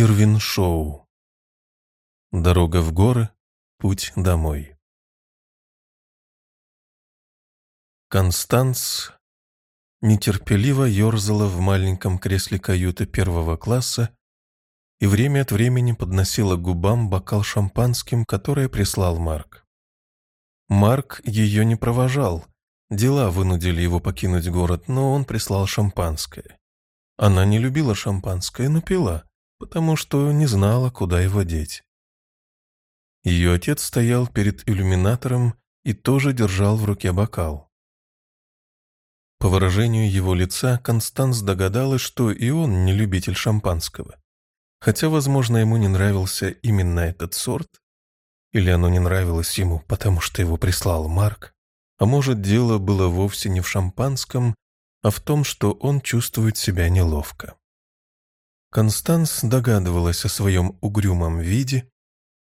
Ирвин Шоу. Дорога в горы, путь домой. Констанс нетерпеливо ерзала в маленьком кресле каюты первого класса и время от времени подносила губам бокал шампанским, которое прислал Марк. Марк ее не провожал, дела вынудили его покинуть город, но он прислал шампанское. Она не любила шампанское, но пила потому что не знала, куда его деть. Ее отец стоял перед иллюминатором и тоже держал в руке бокал. По выражению его лица Констанс догадалась, что и он не любитель шампанского. Хотя, возможно, ему не нравился именно этот сорт, или оно не нравилось ему, потому что его прислал Марк, а может, дело было вовсе не в шампанском, а в том, что он чувствует себя неловко. Констанс догадывалась о своем угрюмом виде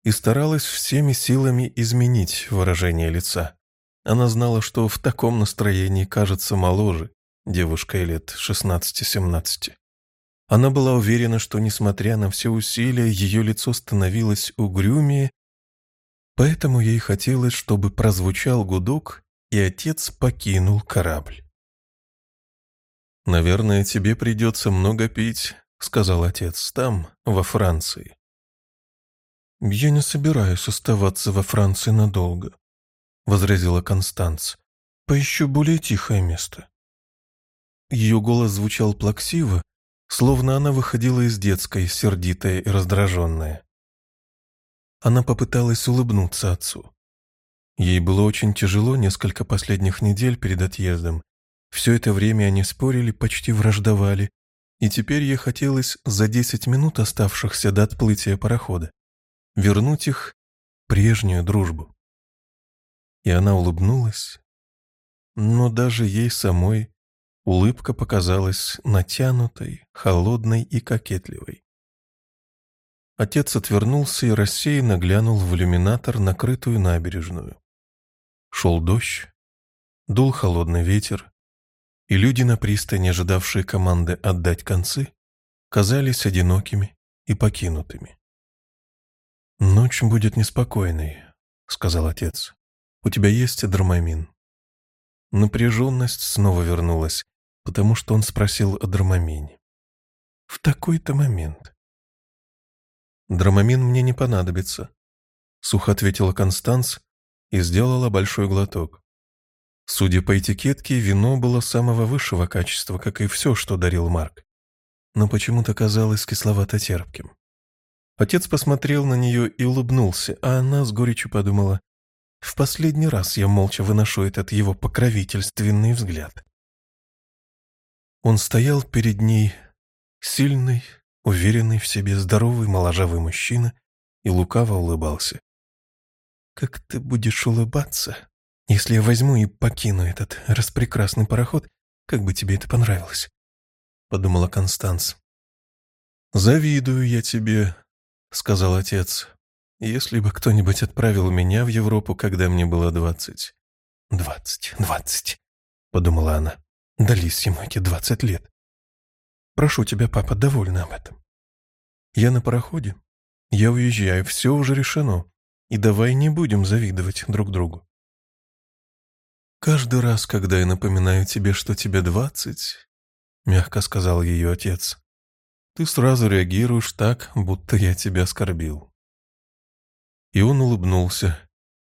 и старалась всеми силами изменить выражение лица. Она знала, что в таком настроении кажется моложе, девушкой лет 16-17. Она была уверена, что, несмотря на все усилия, ее лицо становилось угрюмее, поэтому ей хотелось, чтобы прозвучал гудок, и отец покинул корабль. «Наверное, тебе придется много пить», — сказал отец, — там, во Франции. «Я не собираюсь оставаться во Франции надолго», — возразила Констанц. «Поищу более тихое место». Ее голос звучал плаксиво, словно она выходила из детской, сердитая и раздраженная. Она попыталась улыбнуться отцу. Ей было очень тяжело несколько последних недель перед отъездом. Все это время они спорили, почти враждовали, и теперь ей хотелось за десять минут, оставшихся до отплытия парохода, вернуть их прежнюю дружбу. И она улыбнулась, но даже ей самой улыбка показалась натянутой, холодной и кокетливой. Отец отвернулся и рассеянно глянул в иллюминатор, накрытую набережную. Шел дождь, дул холодный ветер, и люди на пристани, ожидавшие команды отдать концы, казались одинокими и покинутыми. «Ночь будет неспокойной», — сказал отец. «У тебя есть драмамин?» Напряженность снова вернулась, потому что он спросил о драмамине. «В такой-то момент». «Драмамин мне не понадобится», — сухо ответила Констанс и сделала большой глоток. Судя по этикетке, вино было самого высшего качества, как и все, что дарил Марк. Но почему-то казалось кисловато-терпким. Отец посмотрел на нее и улыбнулся, а она с горечью подумала, «В последний раз я молча выношу этот его покровительственный взгляд». Он стоял перед ней, сильный, уверенный в себе, здоровый, моложавый мужчина, и лукаво улыбался. «Как ты будешь улыбаться?» Если я возьму и покину этот распрекрасный пароход, как бы тебе это понравилось?» — подумала Констанс. «Завидую я тебе», — сказал отец. «Если бы кто-нибудь отправил меня в Европу, когда мне было двадцать». «Двадцать, двадцать», — подумала она. «Дались ему эти двадцать лет. Прошу тебя, папа, довольна об этом. Я на пароходе. Я уезжаю, все уже решено. И давай не будем завидовать друг другу. «Каждый раз, когда я напоминаю тебе, что тебе двадцать», — мягко сказал ее отец, «ты сразу реагируешь так, будто я тебя оскорбил». И он улыбнулся,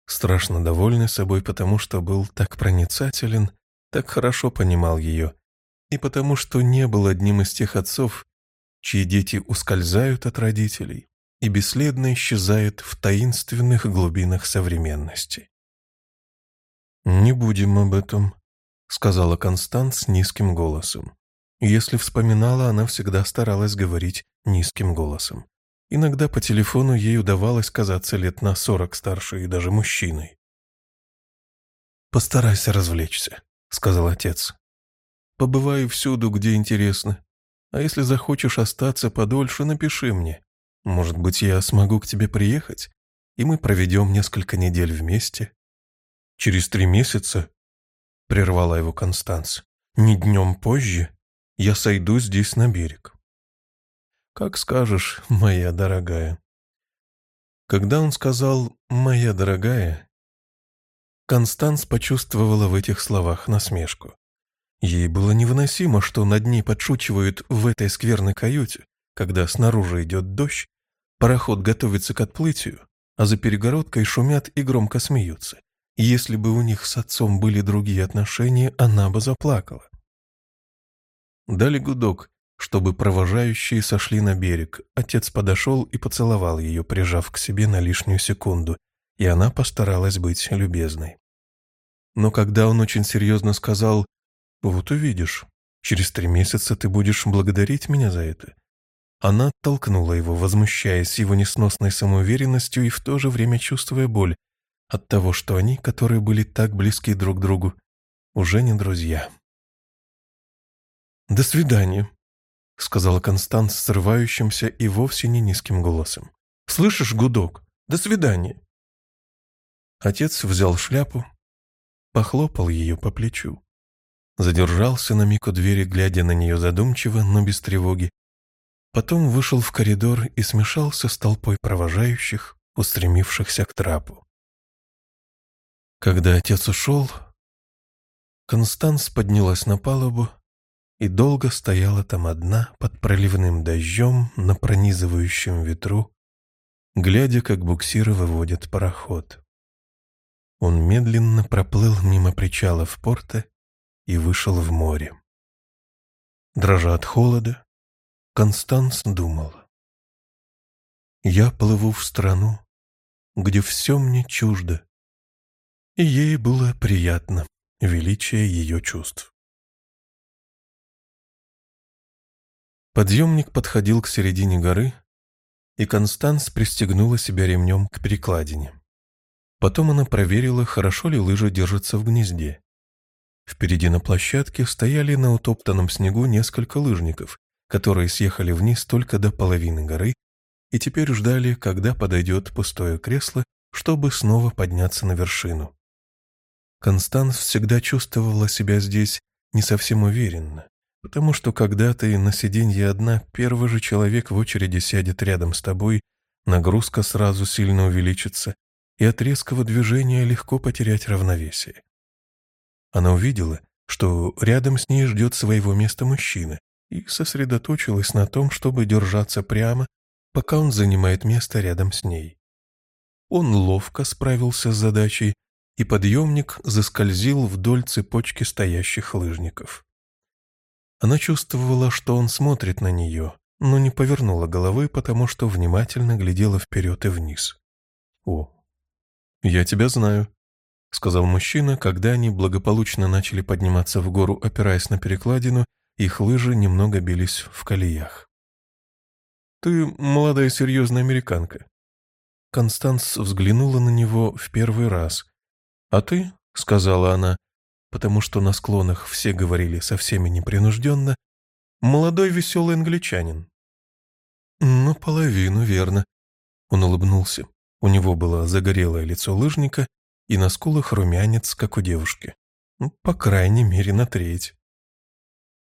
страшно довольный собой, потому что был так проницателен, так хорошо понимал ее, и потому что не был одним из тех отцов, чьи дети ускользают от родителей и бесследно исчезают в таинственных глубинах современности. «Не будем об этом», — сказала Констанс низким голосом. Если вспоминала, она всегда старалась говорить низким голосом. Иногда по телефону ей удавалось казаться лет на сорок старше и даже мужчиной. «Постарайся развлечься», — сказал отец. «Побывай всюду, где интересно. А если захочешь остаться подольше, напиши мне. Может быть, я смогу к тебе приехать, и мы проведем несколько недель вместе. Через три месяца, — прервала его Констанс, — не днем позже я сойду здесь на берег. «Как скажешь, моя дорогая». Когда он сказал «моя дорогая», Констанс почувствовала в этих словах насмешку. Ей было невыносимо, что над ней подшучивают в этой скверной каюте, когда снаружи идет дождь, пароход готовится к отплытию, а за перегородкой шумят и громко смеются. Если бы у них с отцом были другие отношения, она бы заплакала. Дали гудок, чтобы провожающие сошли на берег. Отец подошел и поцеловал ее, прижав к себе на лишнюю секунду, и она постаралась быть любезной. Но когда он очень серьезно сказал «Вот увидишь, через три месяца ты будешь благодарить меня за это», она оттолкнула его, возмущаясь его несносной самоуверенностью и в то же время чувствуя боль от того, что они, которые были так близки друг к другу, уже не друзья. «До свидания», — сказала Констанс срывающимся и вовсе не низким голосом. «Слышишь, гудок? До свидания». Отец взял шляпу, похлопал ее по плечу. Задержался на миг у двери, глядя на нее задумчиво, но без тревоги. Потом вышел в коридор и смешался с толпой провожающих, устремившихся к трапу. Когда отец ушел, Констанс поднялась на палубу и долго стояла там одна под проливным дождем на пронизывающем ветру, глядя, как буксиры выводят пароход. Он медленно проплыл мимо причалов порта и вышел в море. Дрожа от холода, Констанс думала. «Я плыву в страну, где все мне чуждо, и ей было приятно величие ее чувств. Подъемник подходил к середине горы, и Констанс пристегнула себя ремнем к перекладине. Потом она проверила, хорошо ли лыжа держится в гнезде. Впереди на площадке стояли на утоптанном снегу несколько лыжников, которые съехали вниз только до половины горы и теперь ждали, когда подойдет пустое кресло, чтобы снова подняться на вершину. Констанс всегда чувствовала себя здесь не совсем уверенно, потому что когда ты на сиденье одна, первый же человек в очереди сядет рядом с тобой, нагрузка сразу сильно увеличится, и от резкого движения легко потерять равновесие. Она увидела, что рядом с ней ждет своего места мужчина, и сосредоточилась на том, чтобы держаться прямо, пока он занимает место рядом с ней. Он ловко справился с задачей, и подъемник заскользил вдоль цепочки стоящих лыжников. Она чувствовала, что он смотрит на нее, но не повернула головы, потому что внимательно глядела вперед и вниз. «О, я тебя знаю», — сказал мужчина, когда они благополучно начали подниматься в гору, опираясь на перекладину, их лыжи немного бились в колеях. «Ты молодая серьезная американка». Констанс взглянула на него в первый раз. «А ты», — сказала она, потому что на склонах все говорили со всеми непринужденно, «молодой веселый англичанин». «Наполовину верно», — он улыбнулся. У него было загорелое лицо лыжника и на скулах румянец, как у девушки. Ну, по крайней мере, на треть.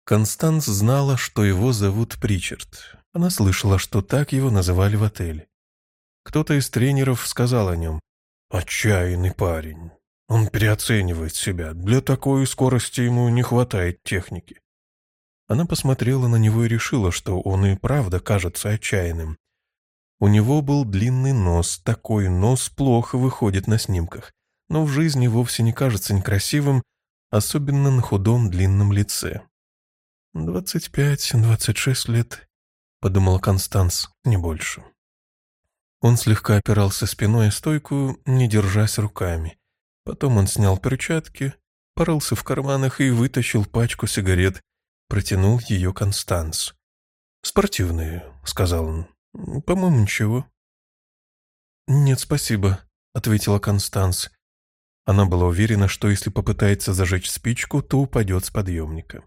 Констанс знала, что его зовут Причард. Она слышала, что так его называли в отеле. Кто-то из тренеров сказал о нем «Отчаянный парень. Он переоценивает себя. Для такой скорости ему не хватает техники». Она посмотрела на него и решила, что он и правда кажется отчаянным. У него был длинный нос, такой нос плохо выходит на снимках, но в жизни вовсе не кажется некрасивым, особенно на худом длинном лице. «Двадцать пять, двадцать шесть лет», — подумала Констанс, не больше. Он слегка опирался спиной о стойку, не держась руками. Потом он снял перчатки, порылся в карманах и вытащил пачку сигарет, протянул ее Констанс. «Спортивные», — сказал он. «По-моему, ничего». «Нет, спасибо», — ответила Констанс. Она была уверена, что если попытается зажечь спичку, то упадет с подъемника.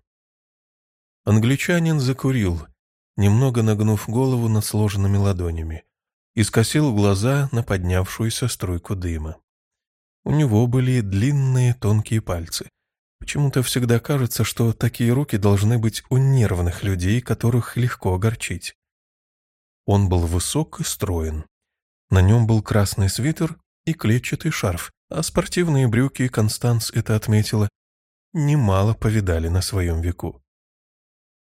Англичанин закурил, немного нагнув голову над сложенными ладонями, и скосил глаза на поднявшуюся струйку дыма. У него были длинные тонкие пальцы. Почему-то всегда кажется, что такие руки должны быть у нервных людей, которых легко огорчить. Он был высок и строен. На нем был красный свитер и клетчатый шарф, а спортивные брюки, Констанс это отметила, немало повидали на своем веку.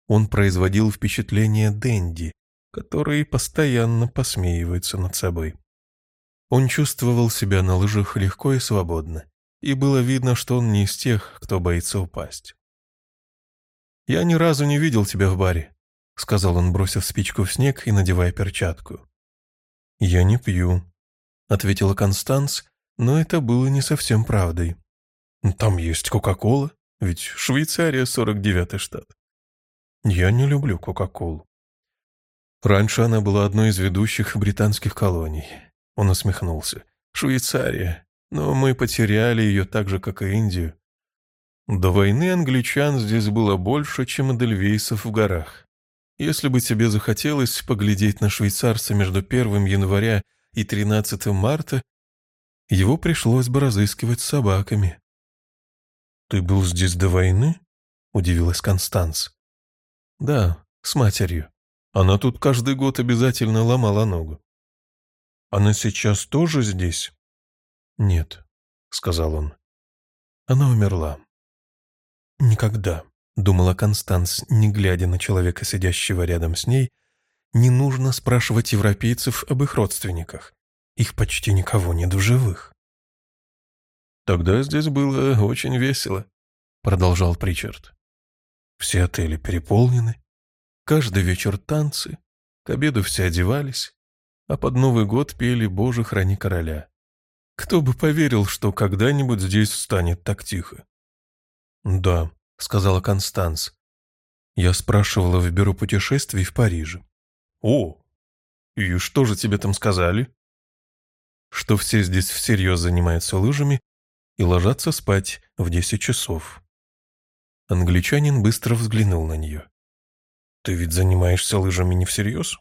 Он производил впечатление Дэнди, который постоянно посмеивается над собой. Он чувствовал себя на лыжах легко и свободно, и было видно, что он не из тех, кто боится упасть. «Я ни разу не видел тебя в баре», — сказал он, бросив спичку в снег и надевая перчатку. «Я не пью», — ответила Констанс, но это было не совсем правдой. «Там есть Кока-Кола, ведь Швейцария — 49-й штат». «Я не люблю Кока-Колу». Раньше она была одной из ведущих британских колоний. Он усмехнулся. «Швейцария. Но мы потеряли ее так же, как и Индию. До войны англичан здесь было больше, чем эдельвейсов в горах. Если бы тебе захотелось поглядеть на швейцарца между 1 января и 13 марта, его пришлось бы разыскивать с собаками. «Ты был здесь до войны?» — удивилась Констанс. «Да, с матерью. Она тут каждый год обязательно ломала ногу». «Она сейчас тоже здесь?» «Нет», — сказал он. «Она умерла». «Никогда», — думала Констанс, не глядя на человека, сидящего рядом с ней, «не нужно спрашивать европейцев об их родственниках. Их почти никого нет в живых». «Тогда здесь было очень весело», — продолжал Причард. «Все отели переполнены, каждый вечер танцы, к обеду все одевались, а под Новый год пели «Боже, храни короля». Кто бы поверил, что когда-нибудь здесь станет так тихо? «Да», — сказала Констанс. «Я спрашивала в бюро путешествий в Париже». «О, и что же тебе там сказали?» «Что все здесь всерьез занимаются лыжами и ложатся спать в десять часов». Англичанин быстро взглянул на нее. «Ты ведь занимаешься лыжами не всерьез?»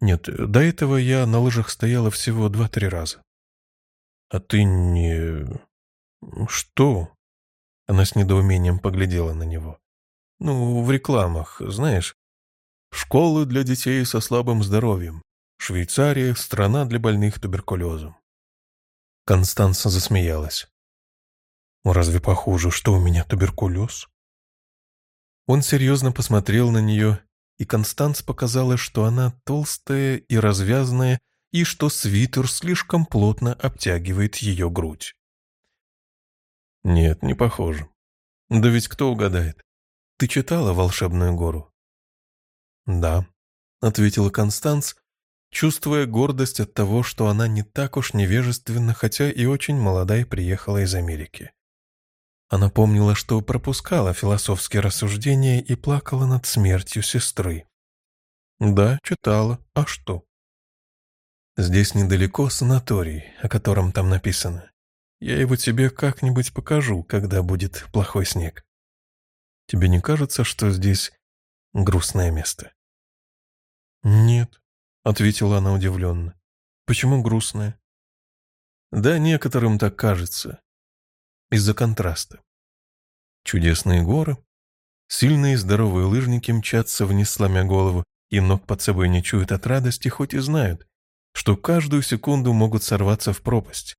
«Нет, до этого я на лыжах стояла всего два-три раза». «А ты не...» «Что?» Она с недоумением поглядела на него. «Ну, в рекламах, знаешь. Школы для детей со слабым здоровьем. Швейцария — страна для больных туберкулезом». Констанца засмеялась. «Разве похоже, что у меня туберкулез?» Он серьезно посмотрел на нее, и Констанц показала, что она толстая и развязная, и что свитер слишком плотно обтягивает ее грудь. Нет, не похоже. Да ведь кто угадает? Ты читала «Волшебную гору»? Да, ответила Констанц, чувствуя гордость от того, что она не так уж невежественна, хотя и очень молодая приехала из Америки. Она помнила, что пропускала философские рассуждения и плакала над смертью сестры. Да, читала. А что? Здесь недалеко санаторий, о котором там написано. Я его тебе как-нибудь покажу, когда будет плохой снег. Тебе не кажется, что здесь грустное место?» «Нет», — ответила она удивленно. «Почему грустное?» «Да некоторым так кажется. Из-за контраста. Чудесные горы, сильные здоровые лыжники мчатся вниз, сломя голову, и ног под собой не чуют от радости, хоть и знают, что каждую секунду могут сорваться в пропасть.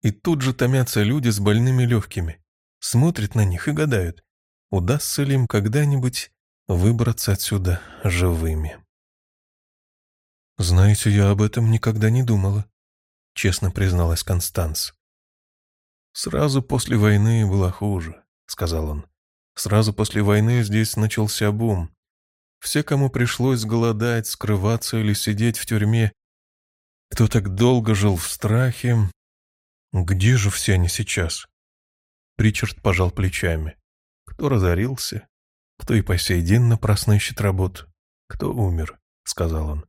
И тут же томятся люди с больными легкими, смотрят на них и гадают, удастся ли им когда-нибудь выбраться отсюда живыми. «Знаете, я об этом никогда не думала», — честно призналась Констанс. «Сразу после войны было хуже», — сказал он. «Сразу после войны здесь начался бум. Все, кому пришлось голодать, скрываться или сидеть в тюрьме, кто так долго жил в страхе, где же все они сейчас? Причард пожал плечами. Кто разорился, кто и по сей день напрасно ищет работу, кто умер, сказал он.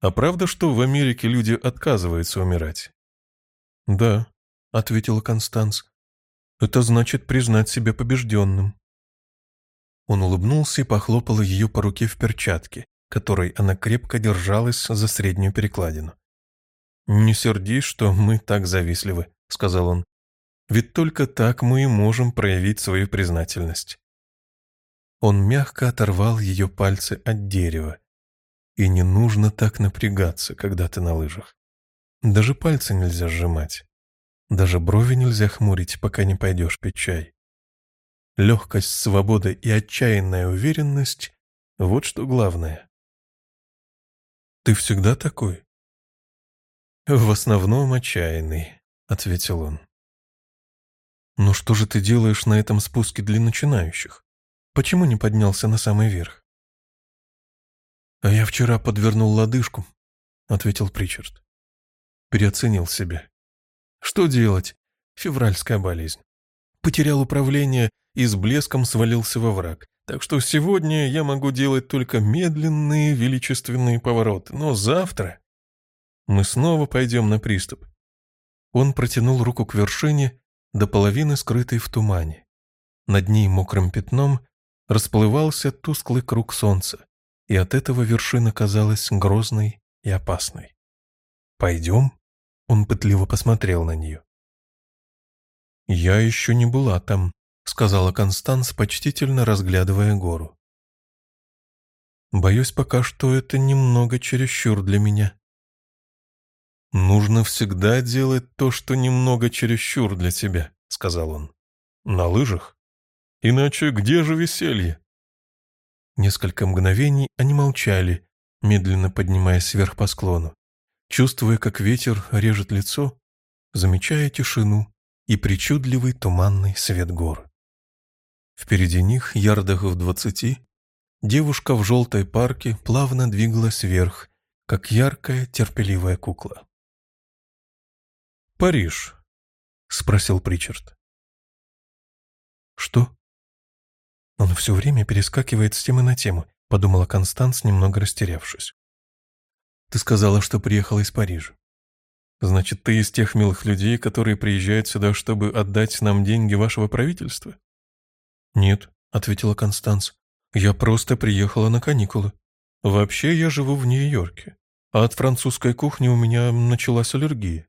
А правда, что в Америке люди отказываются умирать? Да, ответила Констанс. Это значит признать себя побежденным. Он улыбнулся и похлопал ее по руке в перчатке, которой она крепко держалась за среднюю перекладину. «Не сердись, что мы так завистливы», — сказал он. «Ведь только так мы и можем проявить свою признательность». Он мягко оторвал ее пальцы от дерева. И не нужно так напрягаться, когда ты на лыжах. Даже пальцы нельзя сжимать. Даже брови нельзя хмурить, пока не пойдешь пить чай. Легкость, свобода и отчаянная уверенность — вот что главное. «Ты всегда такой?» «В основном отчаянный», — ответил он. «Но что же ты делаешь на этом спуске для начинающих? Почему не поднялся на самый верх?» «А я вчера подвернул лодыжку», — ответил Причард. Переоценил себя. «Что делать? Февральская болезнь. Потерял управление и с блеском свалился во враг. Так что сегодня я могу делать только медленные величественные повороты, но завтра мы снова пойдем на приступ. Он протянул руку к вершине, до половины скрытой в тумане. Над ней мокрым пятном расплывался тусклый круг солнца, и от этого вершина казалась грозной и опасной. «Пойдем?» — он пытливо посмотрел на нее. «Я еще не была там», — сказала Констанс, почтительно разглядывая гору. «Боюсь пока, что это немного чересчур для меня». «Нужно всегда делать то, что немного чересчур для тебя», — сказал он. «На лыжах? Иначе где же веселье?» Несколько мгновений они молчали, медленно поднимаясь вверх по склону, чувствуя, как ветер режет лицо, замечая тишину и причудливый туманный свет гор. Впереди них, ярдах в двадцати, девушка в желтой парке плавно двигалась вверх, как яркая, терпеливая кукла. «Париж», — спросил Причард. «Что?» «Он все время перескакивает с темы на тему», — подумала Констанс, немного растерявшись. «Ты сказала, что приехала из Парижа. Значит, ты из тех милых людей, которые приезжают сюда, чтобы отдать нам деньги вашего правительства?» «Нет», — ответила Констанс. «Я просто приехала на каникулы. Вообще я живу в Нью-Йорке, а от французской кухни у меня началась аллергия».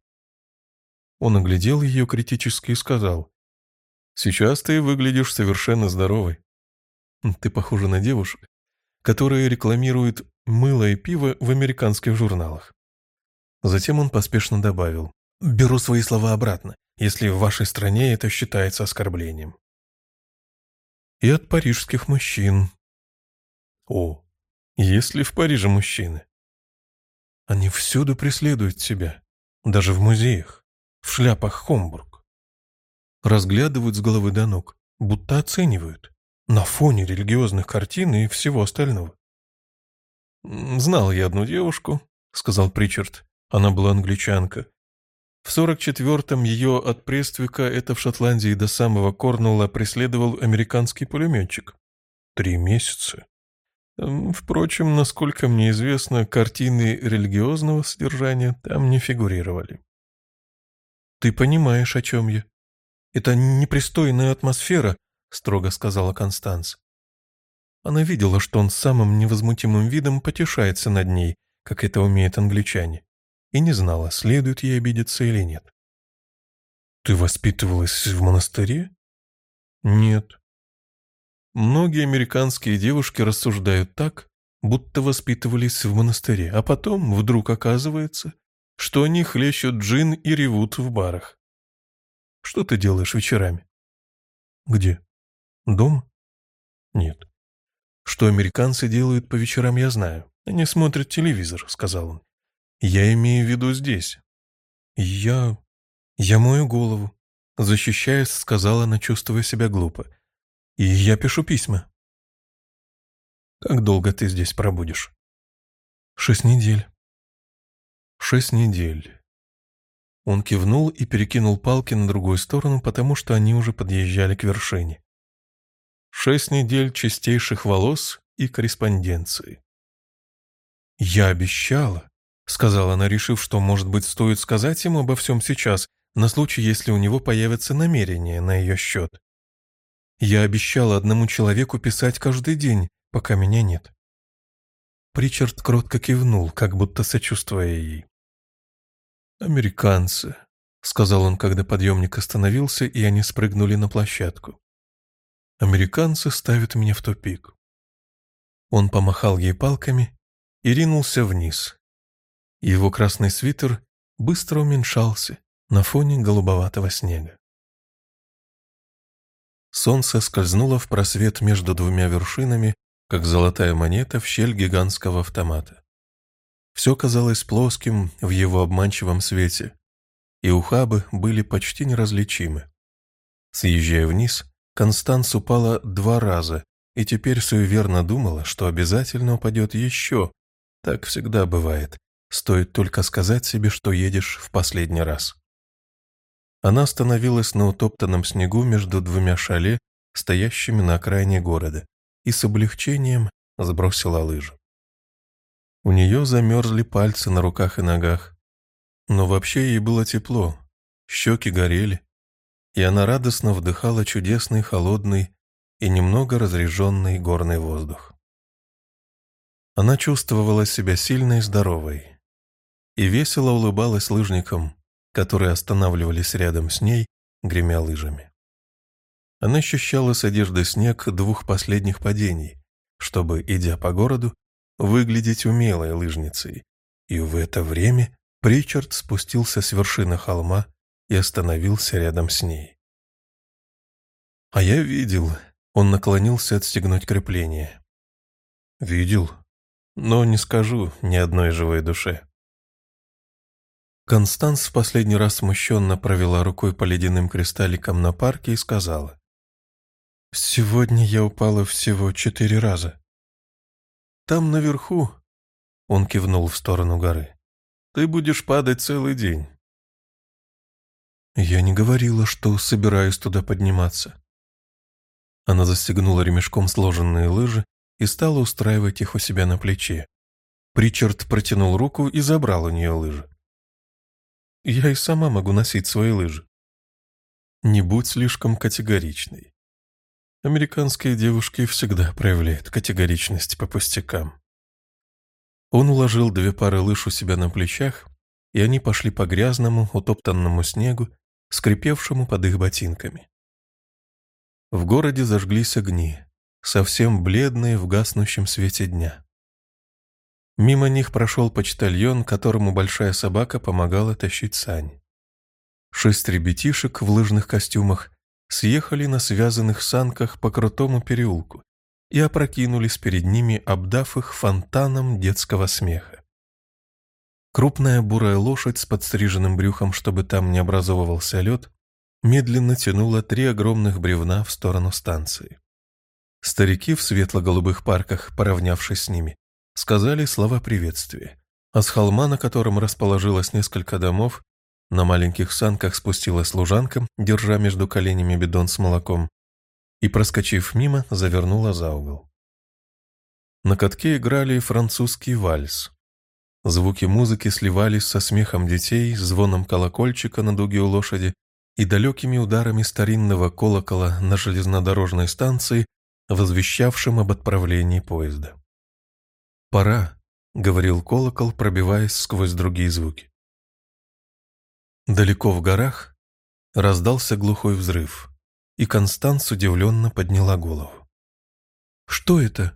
Он оглядел ее критически и сказал. «Сейчас ты выглядишь совершенно здоровой. Ты похожа на девушек, которые рекламируют мыло и пиво в американских журналах». Затем он поспешно добавил. «Беру свои слова обратно, если в вашей стране это считается оскорблением и от парижских мужчин. О, есть ли в Париже мужчины? Они всюду преследуют тебя, даже в музеях, в шляпах Хомбург. Разглядывают с головы до ног, будто оценивают, на фоне религиозных картин и всего остального. «Знал я одну девушку», — сказал Причард. Она была англичанка. В 44-м ее от Прествика, это в Шотландии до самого Корнуолла, преследовал американский пулеметчик. Три месяца. Впрочем, насколько мне известно, картины религиозного содержания там не фигурировали. «Ты понимаешь, о чем я. Это непристойная атмосфера», — строго сказала Констанс. Она видела, что он самым невозмутимым видом потешается над ней, как это умеют англичане и не знала, следует ей обидеться или нет. «Ты воспитывалась в монастыре?» «Нет». Многие американские девушки рассуждают так, будто воспитывались в монастыре, а потом вдруг оказывается, что они хлещут джин и ревут в барах. Что ты делаешь вечерами? Где? Дом? Нет. Что американцы делают по вечерам, я знаю. Они смотрят телевизор, сказал он. Я имею в виду здесь. Я... я мою голову. Защищаясь, сказала она, чувствуя себя глупо. И я пишу письма. Как долго ты здесь пробудешь? Шесть недель. Шесть недель. Он кивнул и перекинул палки на другую сторону, потому что они уже подъезжали к вершине. Шесть недель чистейших волос и корреспонденции. Я обещала, — сказала она, решив, что, может быть, стоит сказать ему обо всем сейчас, на случай, если у него появятся намерения на ее счет. «Я обещала одному человеку писать каждый день, пока меня нет». Причард кротко кивнул, как будто сочувствуя ей. «Американцы», — сказал он, когда подъемник остановился, и они спрыгнули на площадку. «Американцы ставят меня в тупик». Он помахал ей палками и ринулся вниз. Его красный свитер быстро уменьшался на фоне голубоватого снега. Солнце скользнуло в просвет между двумя вершинами, как золотая монета в щель гигантского автомата. Все казалось плоским в его обманчивом свете, и ухабы были почти неразличимы. Съезжая вниз, Констанс упала два раза и теперь суеверно думала, что обязательно упадет еще. Так всегда бывает. Стоит только сказать себе, что едешь в последний раз. Она остановилась на утоптанном снегу между двумя шале, стоящими на окраине города, и с облегчением сбросила лыжи. У нее замерзли пальцы на руках и ногах, но вообще ей было тепло, щеки горели, и она радостно вдыхала чудесный холодный и немного разреженный горный воздух. Она чувствовала себя сильной и здоровой, и весело улыбалась лыжникам, которые останавливались рядом с ней, гремя лыжами. Она ощущала с одежды снег двух последних падений, чтобы, идя по городу, выглядеть умелой лыжницей, и в это время Причард спустился с вершины холма и остановился рядом с ней. «А я видел», — он наклонился отстегнуть крепление. «Видел, но не скажу ни одной живой душе». Констанс в последний раз смущенно провела рукой по ледяным кристалликам на парке и сказала. «Сегодня я упала всего четыре раза. Там наверху...» Он кивнул в сторону горы. «Ты будешь падать целый день». «Я не говорила, что собираюсь туда подниматься». Она застегнула ремешком сложенные лыжи и стала устраивать их у себя на плече. Причард протянул руку и забрал у нее лыжи. Я и сама могу носить свои лыжи. Не будь слишком категоричной. Американские девушки всегда проявляют категоричность по пустякам. Он уложил две пары лыж у себя на плечах, и они пошли по грязному, утоптанному снегу, скрипевшему под их ботинками. В городе зажглись огни, совсем бледные в гаснущем свете дня. Мимо них прошел почтальон, которому большая собака помогала тащить сань. Шесть ребятишек в лыжных костюмах съехали на связанных санках по крутому переулку и опрокинулись перед ними, обдав их фонтаном детского смеха. Крупная бурая лошадь с подстриженным брюхом, чтобы там не образовывался лед, медленно тянула три огромных бревна в сторону станции. Старики в светло-голубых парках, поравнявшись с ними, сказали слова приветствия, а с холма, на котором расположилось несколько домов, на маленьких санках спустилась служанка, держа между коленями бидон с молоком, и, проскочив мимо, завернула за угол. На катке играли французский вальс. Звуки музыки сливались со смехом детей, звоном колокольчика на дуге у лошади и далекими ударами старинного колокола на железнодорожной станции, возвещавшим об отправлении поезда. «Пора», — говорил колокол, пробиваясь сквозь другие звуки. Далеко в горах раздался глухой взрыв, и Констанс удивленно подняла голову. «Что это?»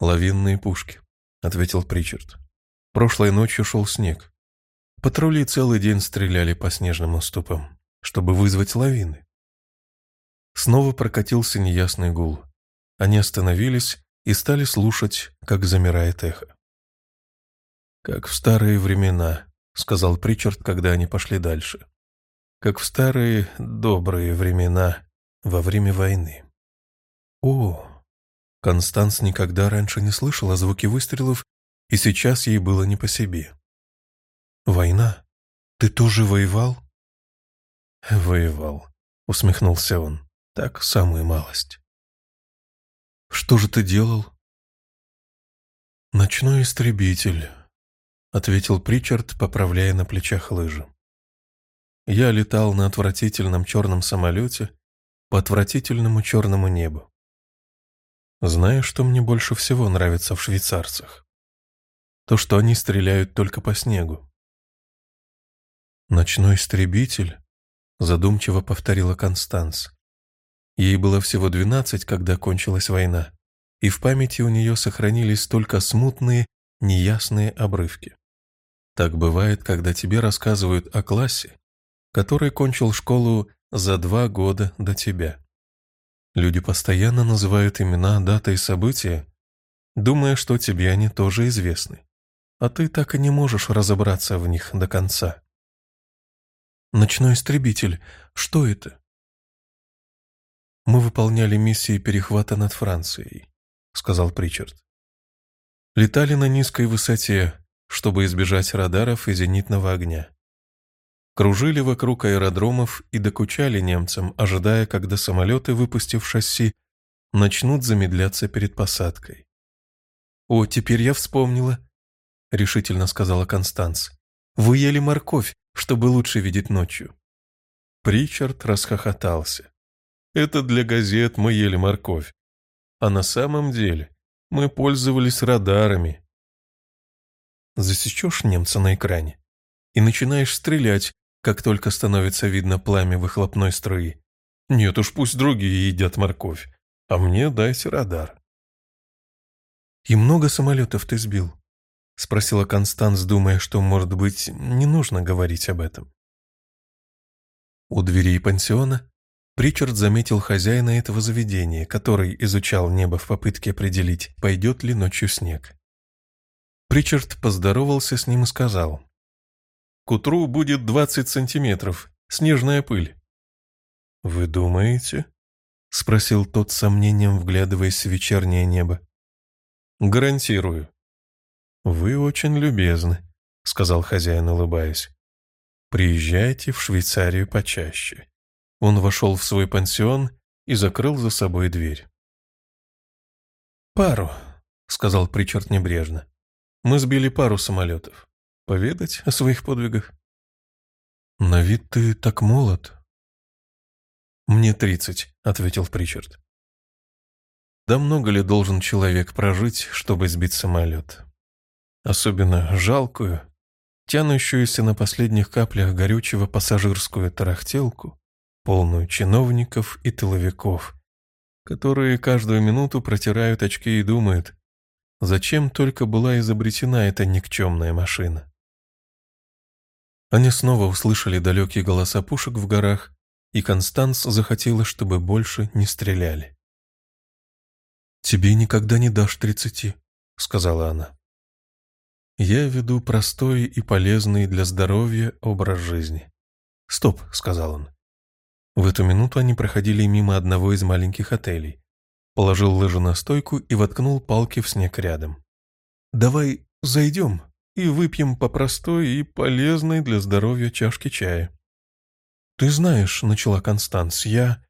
«Лавинные пушки», — ответил Причард. «Прошлой ночью шел снег. Патрули целый день стреляли по снежным уступам, чтобы вызвать лавины. Снова прокатился неясный гул. Они остановились и стали слушать, как замирает эхо. «Как в старые времена», — сказал Причард, когда они пошли дальше. «Как в старые добрые времена во время войны». «О!» Констанс никогда раньше не слышала звуки выстрелов, и сейчас ей было не по себе. «Война? Ты тоже воевал?» «Воевал», — усмехнулся он. «Так, самую малость». «Что же ты делал?» «Ночной истребитель», — ответил Причард, поправляя на плечах лыжи. «Я летал на отвратительном черном самолете по отвратительному черному небу. Знаешь, что мне больше всего нравится в швейцарцах? То, что они стреляют только по снегу». «Ночной истребитель?» — задумчиво повторила Констанс. Ей было всего двенадцать, когда кончилась война. и в памяти у нее сохранились только смутные, неясные обрывки. Так бывает, когда тебе рассказывают о классе, который кончил школу за два года до тебя. Люди постоянно называют имена, даты и события, думая, что тебе они тоже известны, а ты так и не можешь разобраться в них до конца. «Ночной истребитель, что это?» «Мы выполняли миссии перехвата над Францией», — сказал Причард. «Летали на низкой высоте, чтобы избежать радаров и зенитного огня. Кружили вокруг аэродромов и докучали немцам, ожидая, когда самолеты, выпустив шасси, начнут замедляться перед посадкой. «О, теперь я вспомнила», — решительно сказала Констанс. «Вы ели морковь, чтобы лучше видеть ночью». Причард расхохотался. «Это для газет мы ели морковь. А на самом деле мы пользовались радарами, засечешь немца на экране и начинаешь стрелять, как только становится видно пламя выхлопной струи. Нет уж, пусть другие едят морковь, а мне дайте радар. «И много самолетов ты сбил?» — спросила Констанс, думая, что, может быть, не нужно говорить об этом. У дверей пансиона Причард заметил хозяина этого заведения, который изучал небо в попытке определить, пойдет ли ночью снег. Причард поздоровался с ним и сказал. «К утру будет двадцать сантиметров, снежная пыль». «Вы думаете?» — спросил тот с сомнением, вглядываясь в вечернее небо. «Гарантирую». «Вы очень любезны», — сказал хозяин, улыбаясь. «Приезжайте в Швейцарию почаще». Он вошел в свой пансион и закрыл за собой дверь. «Пару», — сказал Причард небрежно. Мы сбили пару самолетов. Поведать о своих подвигах? На вид ты так молод. Мне тридцать, ответил Причард. Да много ли должен человек прожить, чтобы сбить самолет? Особенно жалкую, тянущуюся на последних каплях горючего пассажирскую тарахтелку, полную чиновников и тыловиков, которые каждую минуту протирают очки и думают, Зачем только была изобретена эта никчемная машина? Они снова услышали далекие голоса пушек в горах, и Констанс захотела, чтобы больше не стреляли. «Тебе никогда не дашь тридцати», — сказала она. «Я веду простой и полезный для здоровья образ жизни». «Стоп», — сказал он. В эту минуту они проходили мимо одного из маленьких отелей положил лыжу на стойку и воткнул палки в снег рядом. «Давай зайдем и выпьем по простой и полезной для здоровья чашке чая». «Ты знаешь», — начала Констанс, — «я...»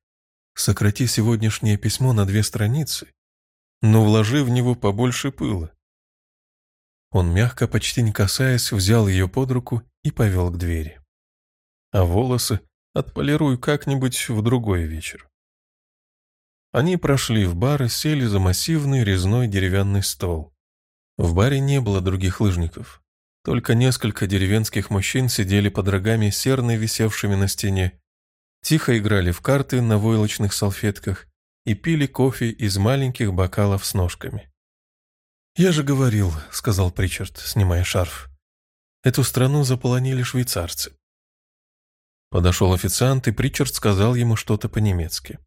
«Сократи сегодняшнее письмо на две страницы, но вложи в него побольше пыла». Он мягко, почти не касаясь, взял ее под руку и повел к двери. «А волосы отполируй как-нибудь в другой вечер». Они прошли в бар и сели за массивный резной деревянный стол. В баре не было других лыжников. Только несколько деревенских мужчин сидели под рогами серны, висевшими на стене, тихо играли в карты на войлочных салфетках и пили кофе из маленьких бокалов с ножками. «Я же говорил», — сказал Причард, снимая шарф, — «эту страну заполонили швейцарцы». Подошел официант, и Причард сказал ему что-то по-немецки.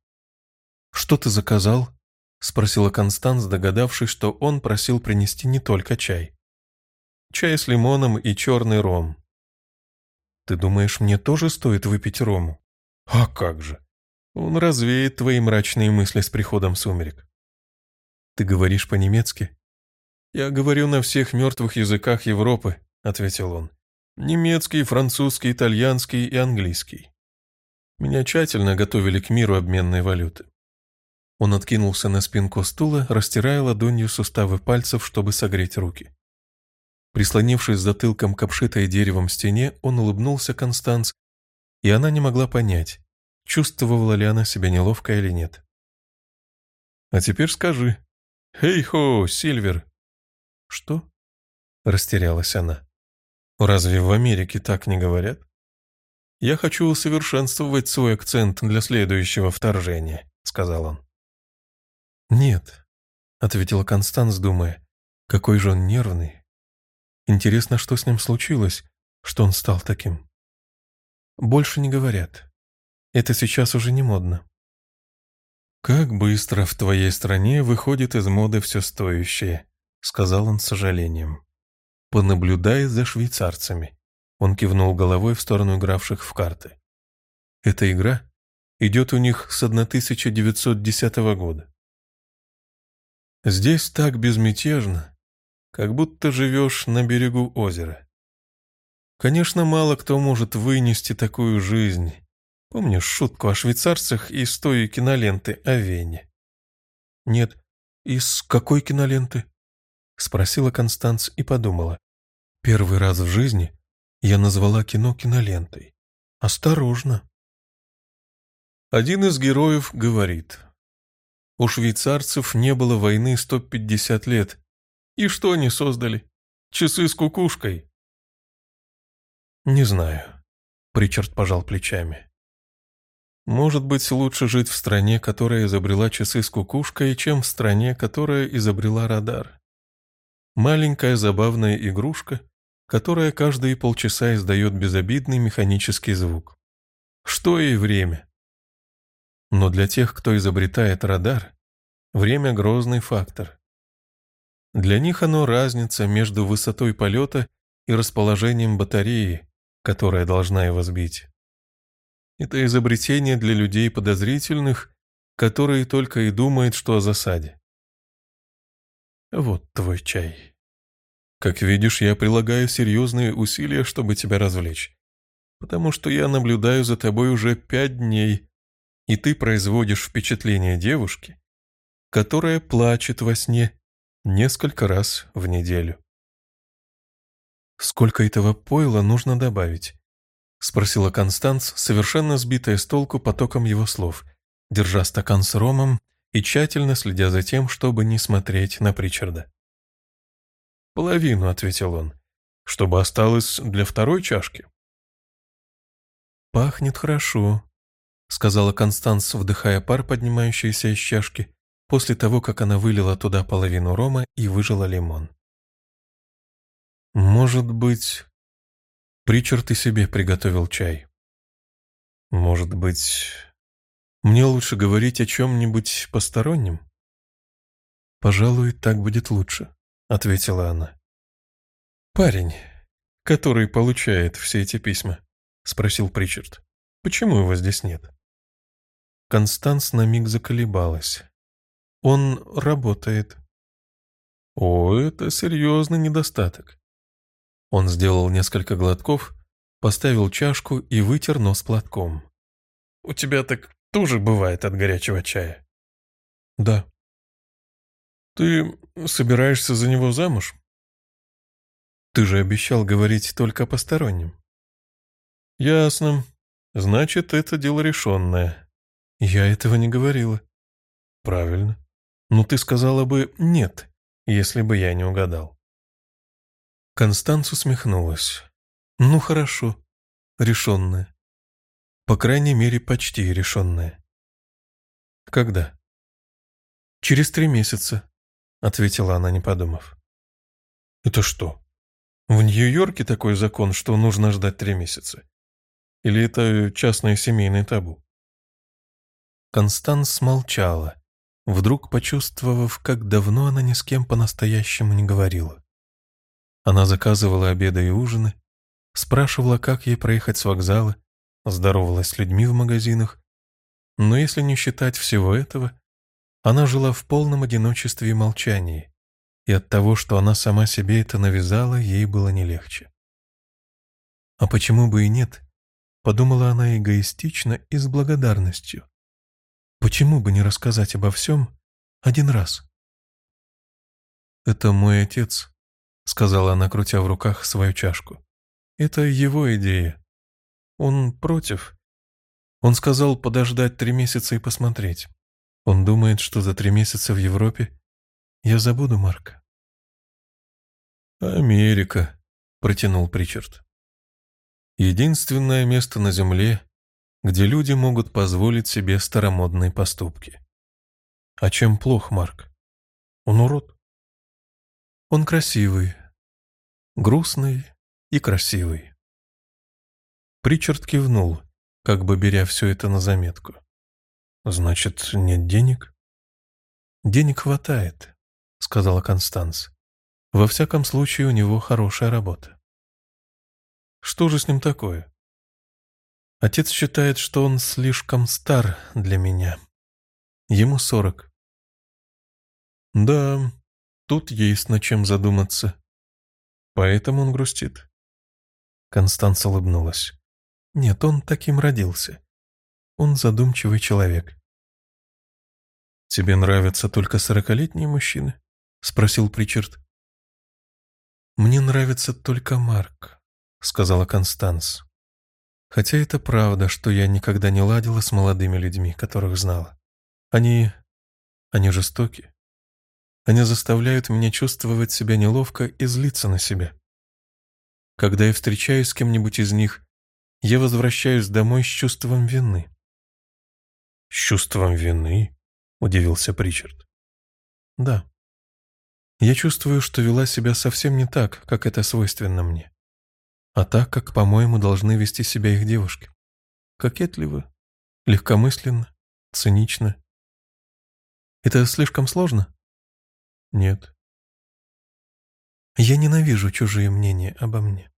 «Что ты заказал?» — спросила Констанс, догадавшись, что он просил принести не только чай. «Чай с лимоном и черный ром». «Ты думаешь, мне тоже стоит выпить рому?» «А как же! Он развеет твои мрачные мысли с приходом сумерек». «Ты говоришь по-немецки?» «Я говорю на всех мертвых языках Европы», — ответил он. «Немецкий, французский, итальянский и английский. Меня тщательно готовили к миру обменной валюты. Он откинулся на спинку стула, растирая ладонью суставы пальцев, чтобы согреть руки. Прислонившись затылком к обшитой деревом стене, он улыбнулся Констанс, и она не могла понять, чувствовала ли она себя неловко или нет. «А теперь скажи. Хей-хо, Сильвер!» «Что?» — растерялась она. «Разве в Америке так не говорят?» «Я хочу усовершенствовать свой акцент для следующего вторжения», — сказал он. «Нет, ответила Констанс, думая, какой же он нервный. Интересно, что с ним случилось, что он стал таким. Больше не говорят. Это сейчас уже не модно. «Как быстро в твоей стране выходит из моды все стоящее», — сказал он с сожалением. «Понаблюдай за швейцарцами». Он кивнул головой в сторону игравших в карты. «Эта игра идет у них с 1910 года. Здесь так безмятежно, как будто живешь на берегу озера. Конечно, мало кто может вынести такую жизнь. Помнишь шутку о швейцарцах из той киноленты о Вене? Нет, из какой киноленты? Спросила Констанц и подумала. Первый раз в жизни я назвала кино кинолентой. Осторожно. Один из героев говорит, у швейцарцев не было войны 150 лет. И что они создали? Часы с кукушкой? Не знаю. Причард пожал плечами. Может быть, лучше жить в стране, которая изобрела часы с кукушкой, чем в стране, которая изобрела радар. Маленькая забавная игрушка, которая каждые полчаса издает безобидный механический звук. Что ей время? Но для тех, кто изобретает радар, время – грозный фактор. Для них оно разница между высотой полета и расположением батареи, которая должна его сбить. Это изобретение для людей подозрительных, которые только и думают, что о засаде. Вот твой чай. Как видишь, я прилагаю серьезные усилия, чтобы тебя развлечь, потому что я наблюдаю за тобой уже пять дней, и ты производишь впечатление девушки, которая плачет во сне несколько раз в неделю. «Сколько этого пойла нужно добавить?» — спросила Констанц, совершенно сбитая с толку потоком его слов, держа стакан с ромом и тщательно следя за тем, чтобы не смотреть на Причарда. «Половину», — ответил он, — «чтобы осталось для второй чашки». «Пахнет хорошо», сказала Констанс, вдыхая пар, поднимающийся из чашки, после того, как она вылила туда половину рома и выжила лимон. «Может быть...» Причард и себе приготовил чай. «Может быть...» «Мне лучше говорить о чем-нибудь постороннем?» «Пожалуй, так будет лучше», — ответила она. «Парень, который получает все эти письма?» — спросил Причард. «Почему его здесь нет?» Констанс на миг заколебалась. «Он работает». «О, это серьезный недостаток». Он сделал несколько глотков, поставил чашку и вытер нос платком. «У тебя так тоже бывает от горячего чая?» «Да». «Ты собираешься за него замуж?» «Ты же обещал говорить только о постороннем». «Ясно. Значит, это дело решенное. «Я этого не говорила». «Правильно. Ну ты сказала бы «нет», если бы я не угадал». Констанц усмехнулась. «Ну хорошо. Решенная. По крайней мере, почти решенная». «Когда?» «Через три месяца», — ответила она, не подумав. «Это что? В Нью-Йорке такой закон, что нужно ждать три месяца? Или это частное семейное табу?» Констанс молчала, вдруг почувствовав, как давно она ни с кем по-настоящему не говорила. Она заказывала обеды и ужины, спрашивала, как ей проехать с вокзала, здоровалась с людьми в магазинах, но если не считать всего этого, она жила в полном одиночестве и молчании, и от того, что она сама себе это навязала, ей было не легче. А почему бы и нет, подумала она эгоистично и с благодарностью. Почему бы не рассказать обо всем один раз? «Это мой отец», — сказала она, крутя в руках свою чашку. «Это его идея. Он против. Он сказал подождать три месяца и посмотреть. Он думает, что за три месяца в Европе я забуду Марка». «Америка», — протянул Причард. «Единственное место на Земле, где люди могут позволить себе старомодные поступки. А чем плох Марк? Он урод. Он красивый, грустный и красивый. Причард кивнул, как бы беря все это на заметку. «Значит, нет денег?» «Денег хватает», — сказала Констанс. «Во всяком случае, у него хорошая работа». «Что же с ним такое?» «Отец считает, что он слишком стар для меня. Ему сорок». «Да, тут есть над чем задуматься. Поэтому он грустит». Констанс улыбнулась. «Нет, он таким родился. Он задумчивый человек. «Тебе нравятся только сорокалетние мужчины?» — спросил Причард. «Мне нравится только Марк», — сказала Констанс. «Хотя это правда, что я никогда не ладила с молодыми людьми, которых знала. Они... они жестоки. Они заставляют меня чувствовать себя неловко и злиться на себя. Когда я встречаюсь с кем-нибудь из них, я возвращаюсь домой с чувством вины. «С чувством вины?» — удивился Причард. «Да. Я чувствую, что вела себя совсем не так, как это свойственно мне, а так, как, по-моему, должны вести себя их девушки. Кокетливо, легкомысленно, цинично. Это слишком сложно? Нет. Я ненавижу чужие мнения обо мне.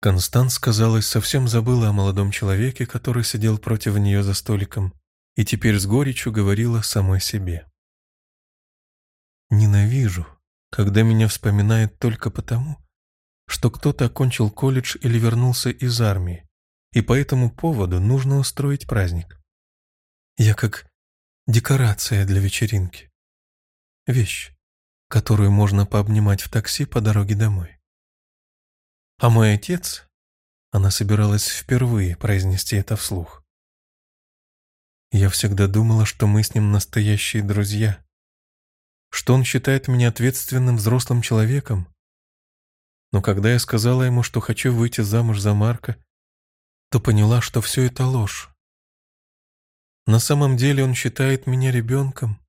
Констанс, казалось, совсем забыла о молодом человеке, который сидел против нее за столиком, и теперь с горечью говорила самой себе. «Ненавижу, когда меня вспоминают только потому, что кто-то окончил колледж или вернулся из армии, и по этому поводу нужно устроить праздник. Я как декорация для вечеринки. Вещь, которую можно пообнимать в такси по дороге домой. А мой отец, она собиралась впервые произнести это вслух. Я всегда думала, что мы с ним настоящие друзья, что он считает меня ответственным взрослым человеком. Но когда я сказала ему, что хочу выйти замуж за Марка, то поняла, что все это ложь. На самом деле он считает меня ребенком,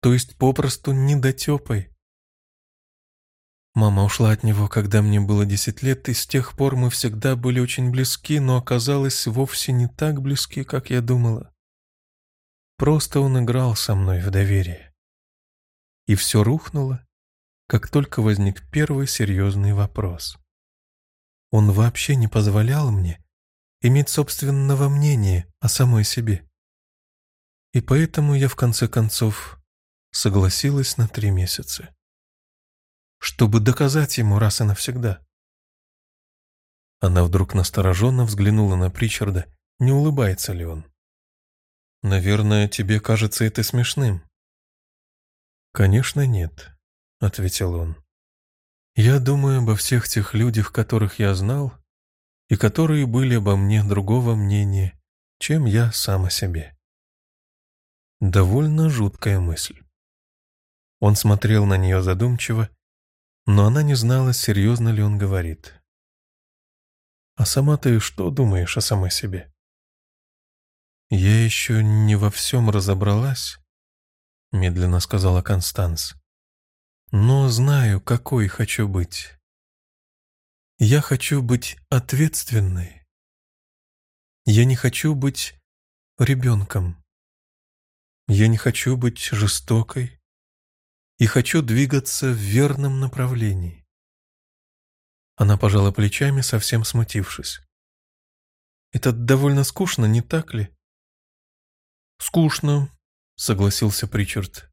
то есть попросту недотепой. Мама ушла от него, когда мне было десять лет, и с тех пор мы всегда были очень близки, но оказалось вовсе не так близки, как я думала. Просто он играл со мной в доверие. И все рухнуло, как только возник первый серьезный вопрос. Он вообще не позволял мне иметь собственного мнения о самой себе. И поэтому я в конце концов согласилась на три месяца чтобы доказать ему раз и навсегда. Она вдруг настороженно взглянула на Причарда, не улыбается ли он. «Наверное, тебе кажется это смешным». «Конечно, нет», — ответил он. «Я думаю обо всех тех людях, которых я знал, и которые были обо мне другого мнения, чем я сам о себе». Довольно жуткая мысль. Он смотрел на нее задумчиво, но она не знала, серьезно ли он говорит. «А сама ты что думаешь о самой себе?» «Я еще не во всем разобралась», — медленно сказала Констанс. «Но знаю, какой хочу быть. Я хочу быть ответственной. Я не хочу быть ребенком. Я не хочу быть жестокой и хочу двигаться в верном направлении. Она пожала плечами, совсем смутившись. Это довольно скучно, не так ли? Скучно, согласился Причард,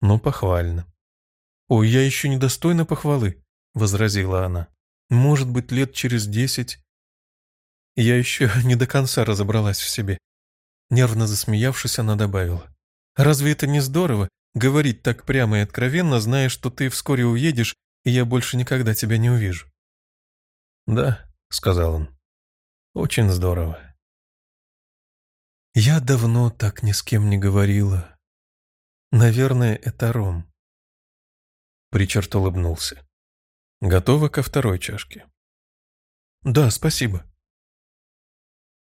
но похвально. Ой, я еще недостойна похвалы, возразила она. Может быть, лет через десять. Я еще не до конца разобралась в себе. Нервно засмеявшись, она добавила. Разве это не здорово, Говорить так прямо и откровенно, зная, что ты вскоре уедешь, и я больше никогда тебя не увижу. «Да», — сказал он, — «очень здорово». «Я давно так ни с кем не говорила. Наверное, это Ром». Причард улыбнулся. «Готова ко второй чашке?» «Да, спасибо».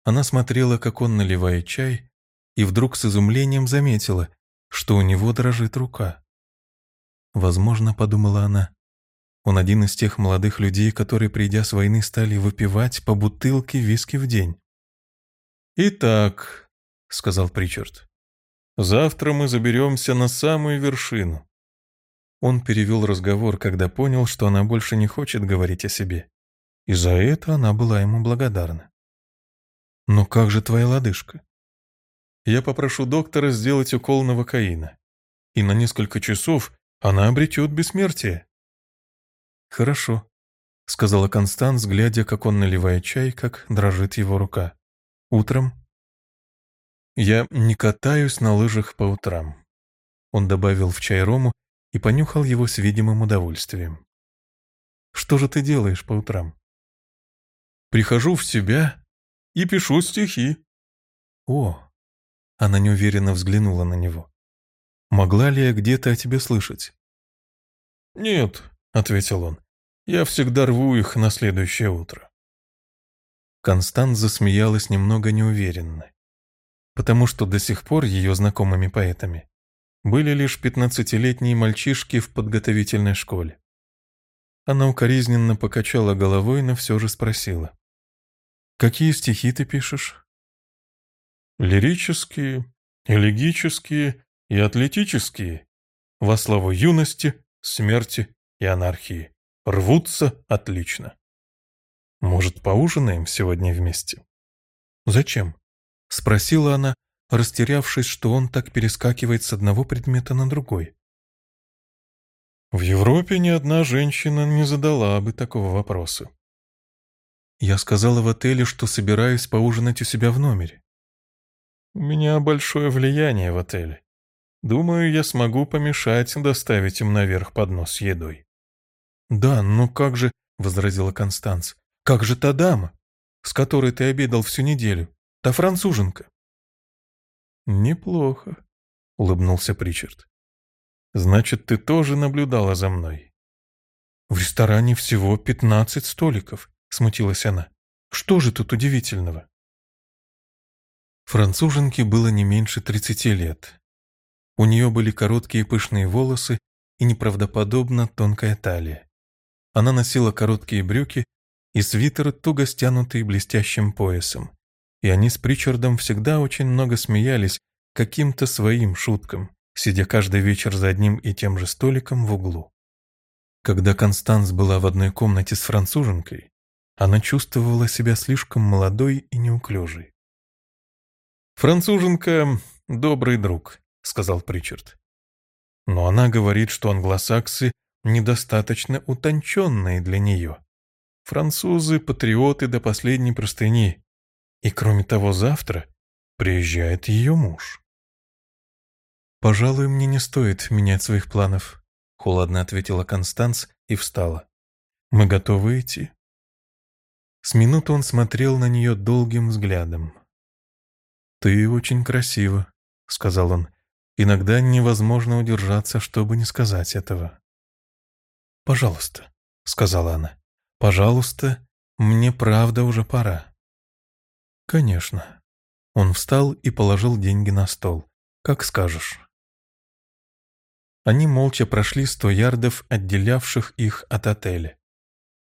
Она смотрела, как он наливает чай, и вдруг с изумлением заметила, что у него дрожит рука. Возможно, подумала она, он один из тех молодых людей, которые, придя с войны, стали выпивать по бутылке виски в день. «Итак», — сказал Причард, — «завтра мы заберемся на самую вершину». Он перевел разговор, когда понял, что она больше не хочет говорить о себе. И за это она была ему благодарна. «Но как же твоя лодыжка?» «Я попрошу доктора сделать укол новокаина, и на несколько часов она обретет бессмертие». «Хорошо», — сказала Констанс, глядя, как он наливает чай, как дрожит его рука. «Утром?» «Я не катаюсь на лыжах по утрам». Он добавил в чай рому и понюхал его с видимым удовольствием. «Что же ты делаешь по утрам?» «Прихожу в себя и пишу стихи». «О!» Она неуверенно взглянула на него. «Могла ли я где-то о тебе слышать?» «Нет», — ответил он. Я всегда рву их на следующее утро. Констант засмеялась немного неуверенно, потому что до сих пор ее знакомыми поэтами были лишь пятнадцатилетние мальчишки в подготовительной школе. Она укоризненно покачала головой, но все же спросила. «Какие стихи ты пишешь?» «Лирические, элегические и атлетические, во славу юности, смерти и анархии». Рвутся отлично. Может, поужинаем сегодня вместе? Зачем? Спросила она, растерявшись, что он так перескакивает с одного предмета на другой. В Европе ни одна женщина не задала бы такого вопроса. Я сказала в отеле, что собираюсь поужинать у себя в номере. У меня большое влияние в отеле. Думаю, я смогу помешать доставить им наверх поднос с едой. «Да, но как же...» — возразила Констанц. «Как же та дама, с которой ты обедал всю неделю? Та француженка?» «Неплохо», — улыбнулся Причард. «Значит, ты тоже наблюдала за мной?» «В ресторане всего пятнадцать столиков», — смутилась она. «Что же тут удивительного?» Француженке было не меньше тридцати лет. У нее были короткие пышные волосы и неправдоподобно тонкая талия. Она носила короткие брюки и свитер, туго стянутый блестящим поясом. И они с Причардом всегда очень много смеялись каким-то своим шуткам, сидя каждый вечер за одним и тем же столиком в углу. Когда Констанс была в одной комнате с француженкой, она чувствовала себя слишком молодой и неуклюжей. «Француженка — добрый друг», — сказал Причард. «Но она говорит, что англосаксы недостаточно утонченные для нее. Французы — патриоты до последней простыни. И кроме того, завтра приезжает ее муж. «Пожалуй, мне не стоит менять своих планов», — холодно ответила Констанс и встала. «Мы готовы идти?» С минуту он смотрел на нее долгим взглядом. «Ты очень красива», — сказал он. «Иногда невозможно удержаться, чтобы не сказать этого». «Пожалуйста», — сказала она. «Пожалуйста, мне правда уже пора». «Конечно». Он встал и положил деньги на стол. «Как скажешь». Они молча прошли сто ярдов, отделявших их от отеля.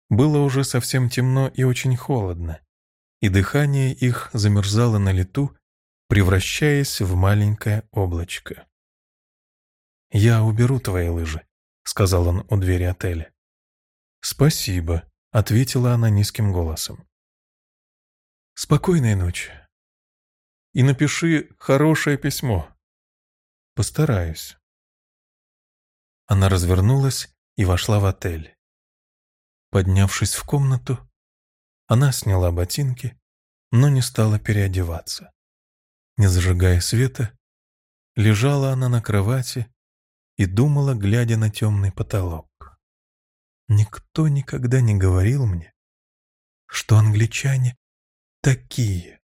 Было уже совсем темно и очень холодно, и дыхание их замерзало на лету, превращаясь в маленькое облачко. «Я уберу твои лыжи», сказал он у двери отеля. «Спасибо», — ответила она низким голосом. «Спокойной ночи. И напиши хорошее письмо. Постараюсь». Она развернулась и вошла в отель. Поднявшись в комнату, она сняла ботинки, но не стала переодеваться. Не зажигая света, лежала она на кровати и думала, глядя на темный потолок. Никто никогда не говорил мне, что англичане такие.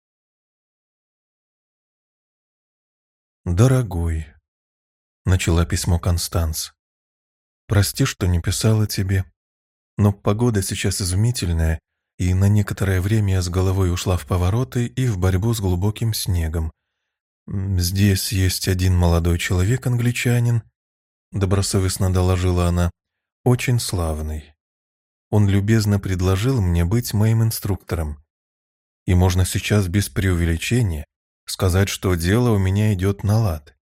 «Дорогой», — начала письмо Констанс, — «прости, что не писала тебе, но погода сейчас изумительная, и на некоторое время я с головой ушла в повороты и в борьбу с глубоким снегом. «Здесь есть один молодой человек, англичанин», — добросовестно доложила она, — «очень славный. Он любезно предложил мне быть моим инструктором. И можно сейчас без преувеличения сказать, что дело у меня идет на лад.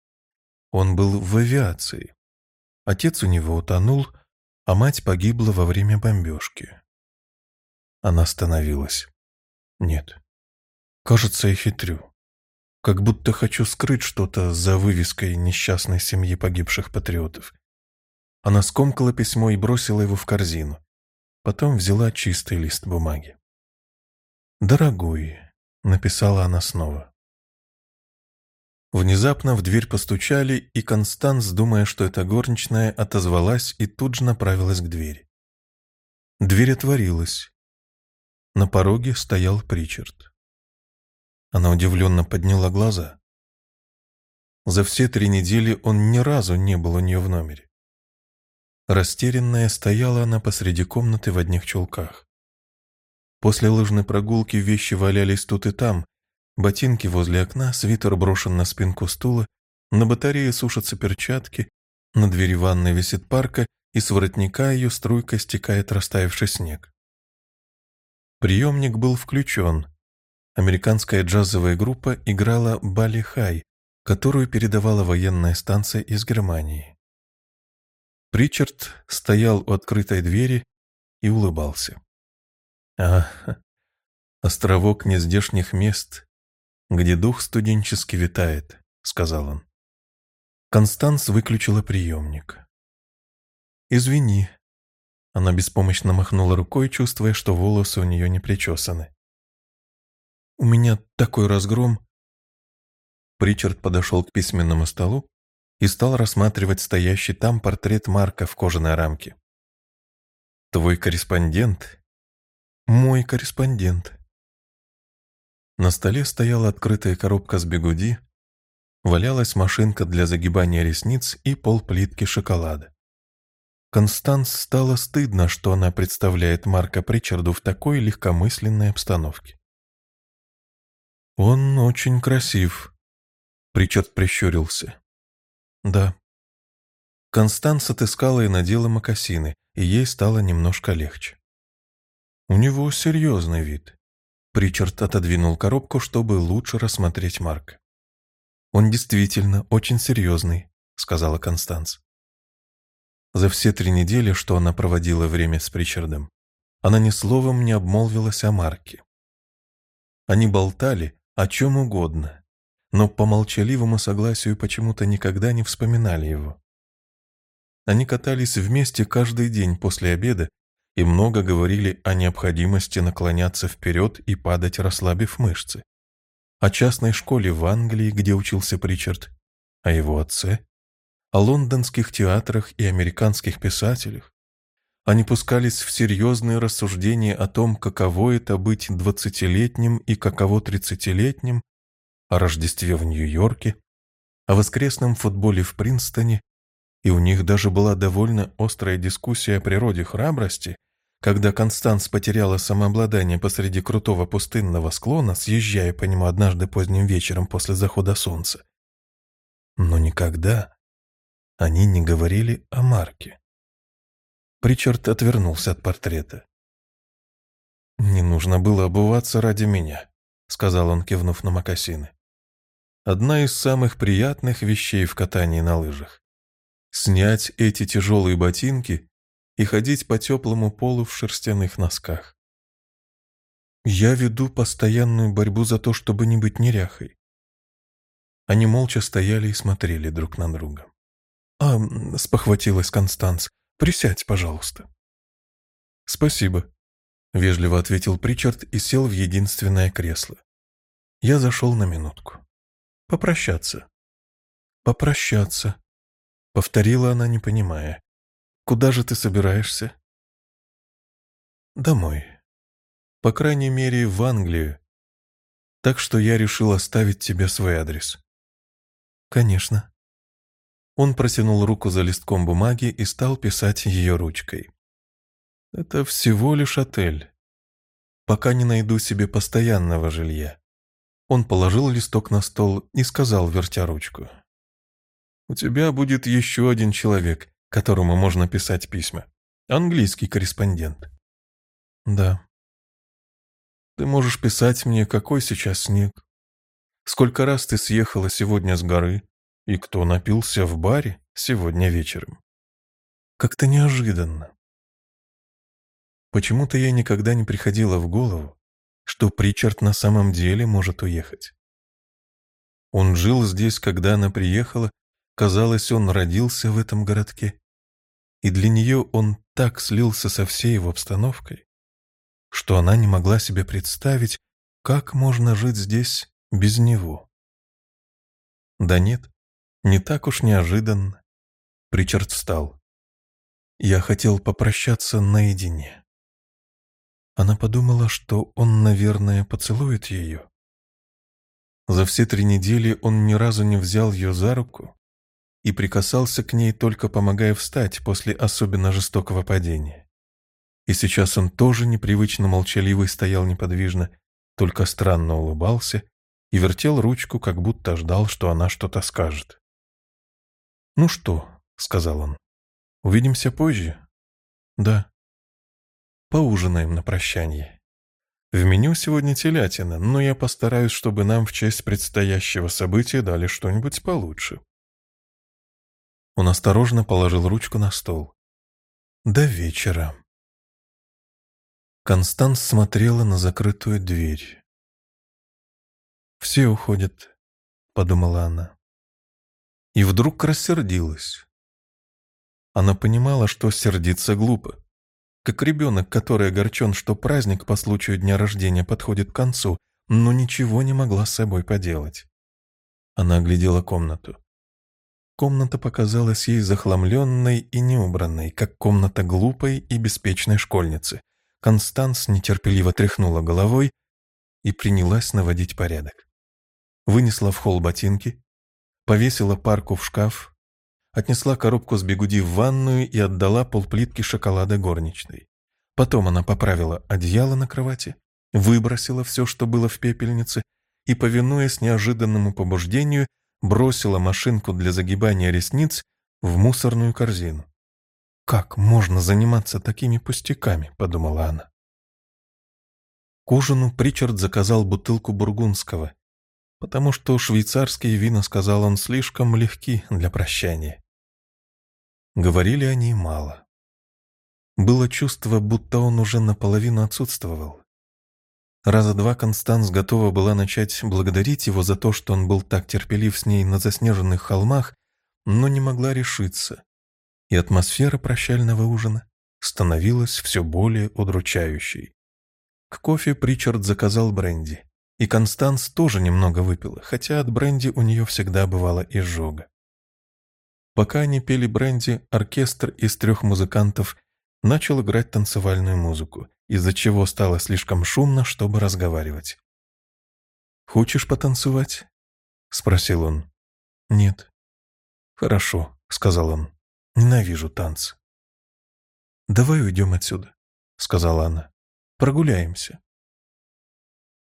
Он был в авиации. Отец у него утонул, а мать погибла во время бомбежки. Она остановилась. Нет. Кажется, я хитрю. Как будто хочу скрыть что-то за вывеской несчастной семьи погибших патриотов. Она скомкала письмо и бросила его в корзину. Потом взяла чистый лист бумаги. «Дорогой», — написала она снова. Внезапно в дверь постучали, и Констанс, думая, что это горничная, отозвалась и тут же направилась к двери. Дверь отворилась. На пороге стоял Причард. Она удивленно подняла глаза. За все три недели он ни разу не был у нее в номере. Растерянная стояла она посреди комнаты в одних чулках. После лыжной прогулки вещи валялись тут и там, ботинки возле окна, свитер брошен на спинку стула, на батарее сушатся перчатки, на двери ванной висит парка, и с воротника ее струйкой стекает растаявший снег. Приемник был включен, Американская джазовая группа играла «Бали Хай», которую передавала военная станция из Германии. Причард стоял у открытой двери и улыбался. «А, островок нездешних мест, где дух студенчески витает», — сказал он. Констанс выключила приемник. «Извини». Она беспомощно махнула рукой, чувствуя, что волосы у нее не причесаны. У меня такой разгром. Причард подошел к письменному столу и стал рассматривать стоящий там портрет Марка в кожаной рамке. «Твой корреспондент?» «Мой корреспондент». На столе стояла открытая коробка с бегуди, валялась машинка для загибания ресниц и полплитки шоколада. Констанс стало стыдно, что она представляет Марка Причарду в такой легкомысленной обстановке. «Он очень красив», — Причард прищурился. «Да». Констанс отыскала и надела мокасины, и ей стало немножко легче. «У него серьезный вид». Причард отодвинул коробку, чтобы лучше рассмотреть Марка. «Он действительно очень серьезный», — сказала Констанс. За все три недели, что она проводила время с Причардом, она ни словом не обмолвилась о Марке. Они болтали, о чем угодно, но по молчаливому согласию почему-то никогда не вспоминали его. Они катались вместе каждый день после обеда и много говорили о необходимости наклоняться вперед и падать, расслабив мышцы. О частной школе в Англии, где учился Причард, о его отце, о лондонских театрах и американских писателях. Они пускались в серьезные рассуждения о том, каково это быть двадцатилетним и каково тридцатилетним, о Рождестве в Нью-Йорке, о воскресном футболе в Принстоне, и у них даже была довольно острая дискуссия о природе храбрости, когда Констанс потеряла самообладание посреди крутого пустынного склона, съезжая по нему однажды поздним вечером после захода солнца. Но никогда они не говорили о Марке. Причард отвернулся от портрета. «Не нужно было обуваться ради меня», — сказал он, кивнув на мокасины. «Одна из самых приятных вещей в катании на лыжах. Снять эти тяжелые ботинки и ходить по теплому полу в шерстяных носках. Я веду постоянную борьбу за то, чтобы не быть неряхой». Они молча стояли и смотрели друг на друга. «А, — спохватилась Констанс, Присядь, пожалуйста». «Спасибо», — вежливо ответил Причард и сел в единственное кресло. Я зашел на минутку. «Попрощаться». «Попрощаться», — повторила она, не понимая. «Куда же ты собираешься?» «Домой. По крайней мере, в Англию. Так что я решил оставить тебе свой адрес». «Конечно», он протянул руку за листком бумаги и стал писать ее ручкой. «Это всего лишь отель. Пока не найду себе постоянного жилья. Он положил листок на стол и сказал, вертя ручку. «У тебя будет еще один человек, которому можно писать письма. Английский корреспондент». «Да». «Ты можешь писать мне, какой сейчас снег. Сколько раз ты съехала сегодня с горы, и кто напился в баре сегодня вечером. Как-то неожиданно. Почему-то я никогда не приходила в голову, что Причард на самом деле может уехать. Он жил здесь, когда она приехала, казалось, он родился в этом городке. И для нее он так слился со всей его обстановкой, что она не могла себе представить, как можно жить здесь без него. Да нет, не так уж неожиданно. Причард встал. Я хотел попрощаться наедине. Она подумала, что он, наверное, поцелует ее. За все три недели он ни разу не взял ее за руку и прикасался к ней, только помогая встать после особенно жестокого падения. И сейчас он тоже непривычно молчаливый стоял неподвижно, только странно улыбался и вертел ручку, как будто ждал, что она что-то скажет. «Ну что?» — сказал он. «Увидимся позже?» «Да», Поужинаем на прощание. В меню сегодня телятина, но я постараюсь, чтобы нам в честь предстоящего события дали что-нибудь получше. Он осторожно положил ручку на стол. До вечера. Констанс смотрела на закрытую дверь. «Все уходят», — подумала она. И вдруг рассердилась. Она понимала, что сердиться глупо как ребенок, который огорчен, что праздник по случаю дня рождения подходит к концу, но ничего не могла с собой поделать. Она оглядела комнату. Комната показалась ей захламленной и неубранной, как комната глупой и беспечной школьницы. Констанс нетерпеливо тряхнула головой и принялась наводить порядок. Вынесла в холл ботинки, повесила парку в шкаф, отнесла коробку с бегуди в ванную и отдала полплитки шоколада горничной. Потом она поправила одеяло на кровати, выбросила все, что было в пепельнице, и, повинуясь неожиданному побуждению, бросила машинку для загибания ресниц в мусорную корзину. «Как можно заниматься такими пустяками?» — подумала она. К ужину Причард заказал бутылку бургундского, потому что швейцарские вина, сказал он, слишком легки для прощания. Говорили они мало. Было чувство, будто он уже наполовину отсутствовал. Раза два Констанс готова была начать благодарить его за то, что он был так терпелив с ней на заснеженных холмах, но не могла решиться. И атмосфера прощального ужина становилась все более удручающей. К кофе Причард заказал бренди, и Констанс тоже немного выпила, хотя от бренди у нее всегда бывала изжога. Пока они пели бренди, оркестр из трех музыкантов начал играть танцевальную музыку, из-за чего стало слишком шумно, чтобы разговаривать. «Хочешь потанцевать?» — спросил он. «Нет». «Хорошо», — сказал он. «Ненавижу танцы». «Давай уйдем отсюда», — сказала она. «Прогуляемся».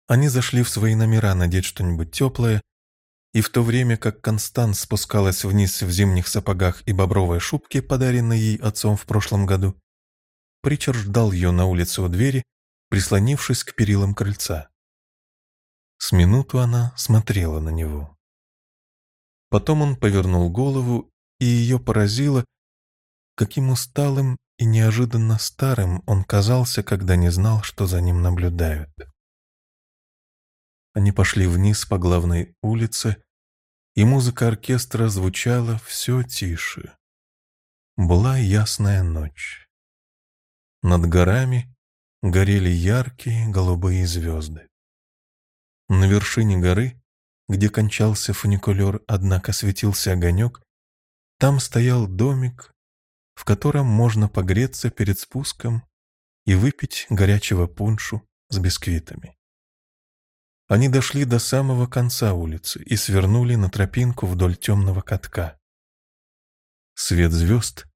Они зашли в свои номера надеть что-нибудь теплое, и в то время как Констанс спускалась вниз в зимних сапогах и бобровой шубке, подаренной ей отцом в прошлом году, Причард ждал ее на улице у двери, прислонившись к перилам крыльца. С минуту она смотрела на него. Потом он повернул голову, и ее поразило, каким усталым и неожиданно старым он казался, когда не знал, что за ним наблюдают. Они пошли вниз по главной улице, и музыка оркестра звучала все тише. Была ясная ночь. Над горами горели яркие голубые звезды. На вершине горы, где кончался фуникулер, однако светился огонек, там стоял домик, в котором можно погреться перед спуском и выпить горячего пуншу с бисквитами. Они дошли до самого конца улицы и свернули на тропинку вдоль темного катка. Свет звезд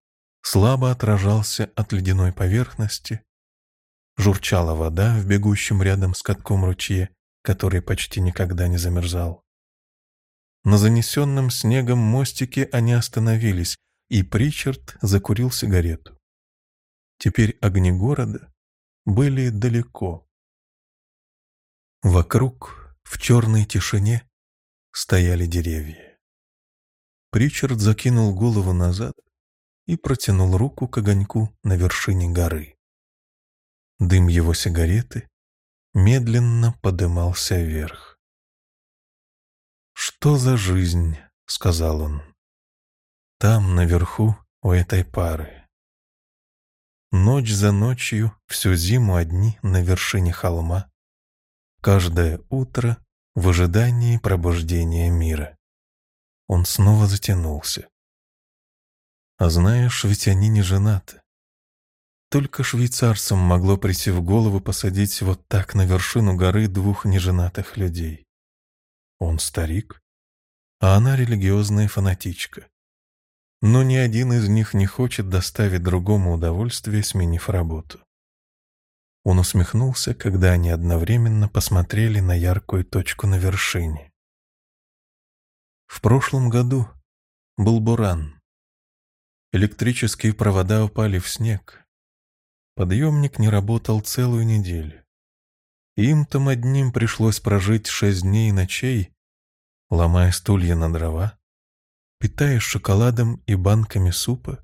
слабо отражался от ледяной поверхности, журчала вода в бегущем рядом с катком ручье, который почти никогда не замерзал. На занесенном снегом мостике они остановились, и Причард закурил сигарету. Теперь огни города были далеко. Вокруг, в черной тишине, стояли деревья. Причард закинул голову назад и протянул руку к огоньку на вершине горы. Дым его сигареты медленно подымался вверх. «Что за жизнь?» — сказал он. «Там, наверху, у этой пары. Ночь за ночью, всю зиму одни на вершине холма. Каждое утро в ожидании пробуждения мира». Он снова затянулся. «А знаешь, ведь они не женаты. Только швейцарцам могло прийти в голову посадить вот так на вершину горы двух неженатых людей. Он старик, а она религиозная фанатичка. Но ни один из них не хочет доставить другому удовольствие, сменив работу. Он усмехнулся, когда они одновременно посмотрели на яркую точку на вершине. В прошлом году был буран. Электрические провода упали в снег, Подъемник не работал целую неделю. Им там одним пришлось прожить шесть дней и ночей, ломая стулья на дрова, питаясь шоколадом и банками супа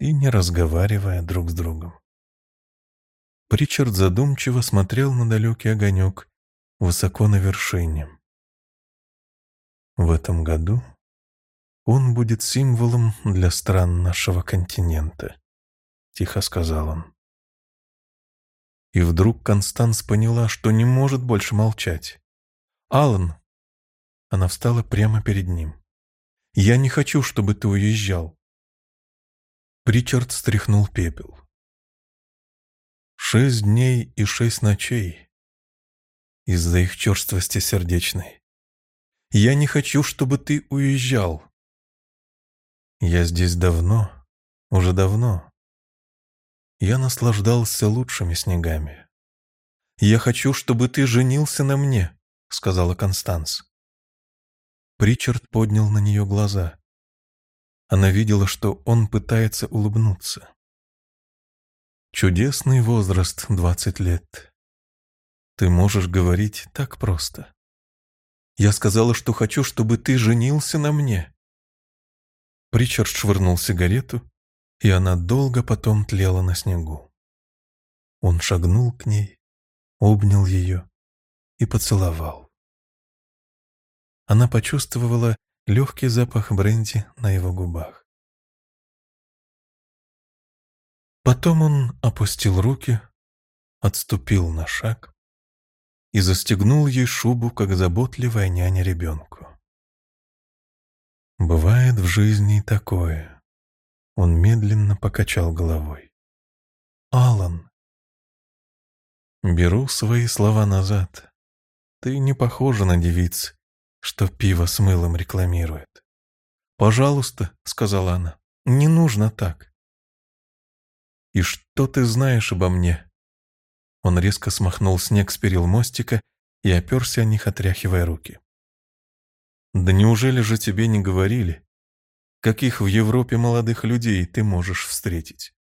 и не разговаривая друг с другом. Причард задумчиво смотрел на далекий огонек высоко на вершине. В этом году он будет символом для стран нашего континента, тихо сказал он. И вдруг Констанс поняла, что не может больше молчать. «Алан!» Она встала прямо перед ним. «Я не хочу, чтобы ты уезжал». Причард стряхнул пепел. Шесть дней и шесть ночей из-за их черствости сердечной. Я не хочу, чтобы ты уезжал. Я здесь давно, уже давно я наслаждался лучшими снегами. «Я хочу, чтобы ты женился на мне», — сказала Констанс. Причард поднял на нее глаза. Она видела, что он пытается улыбнуться. Чудесный возраст, двадцать лет. Ты можешь говорить так просто. Я сказала, что хочу, чтобы ты женился на мне. Причард швырнул сигарету и она долго потом тлела на снегу. Он шагнул к ней, обнял ее и поцеловал. Она почувствовала легкий запах бренди на его губах. Потом он опустил руки, отступил на шаг и застегнул ей шубу, как заботливая няня ребенку. Бывает в жизни такое — он медленно покачал головой. «Алан!» «Беру свои слова назад. Ты не похожа на девиц, что пиво с мылом рекламирует. «Пожалуйста», — сказала она, — «не нужно так». «И что ты знаешь обо мне?» Он резко смахнул снег с перил мостика и оперся о них, отряхивая руки. «Да неужели же тебе не говорили, Каких в Европе молодых людей ты можешь встретить?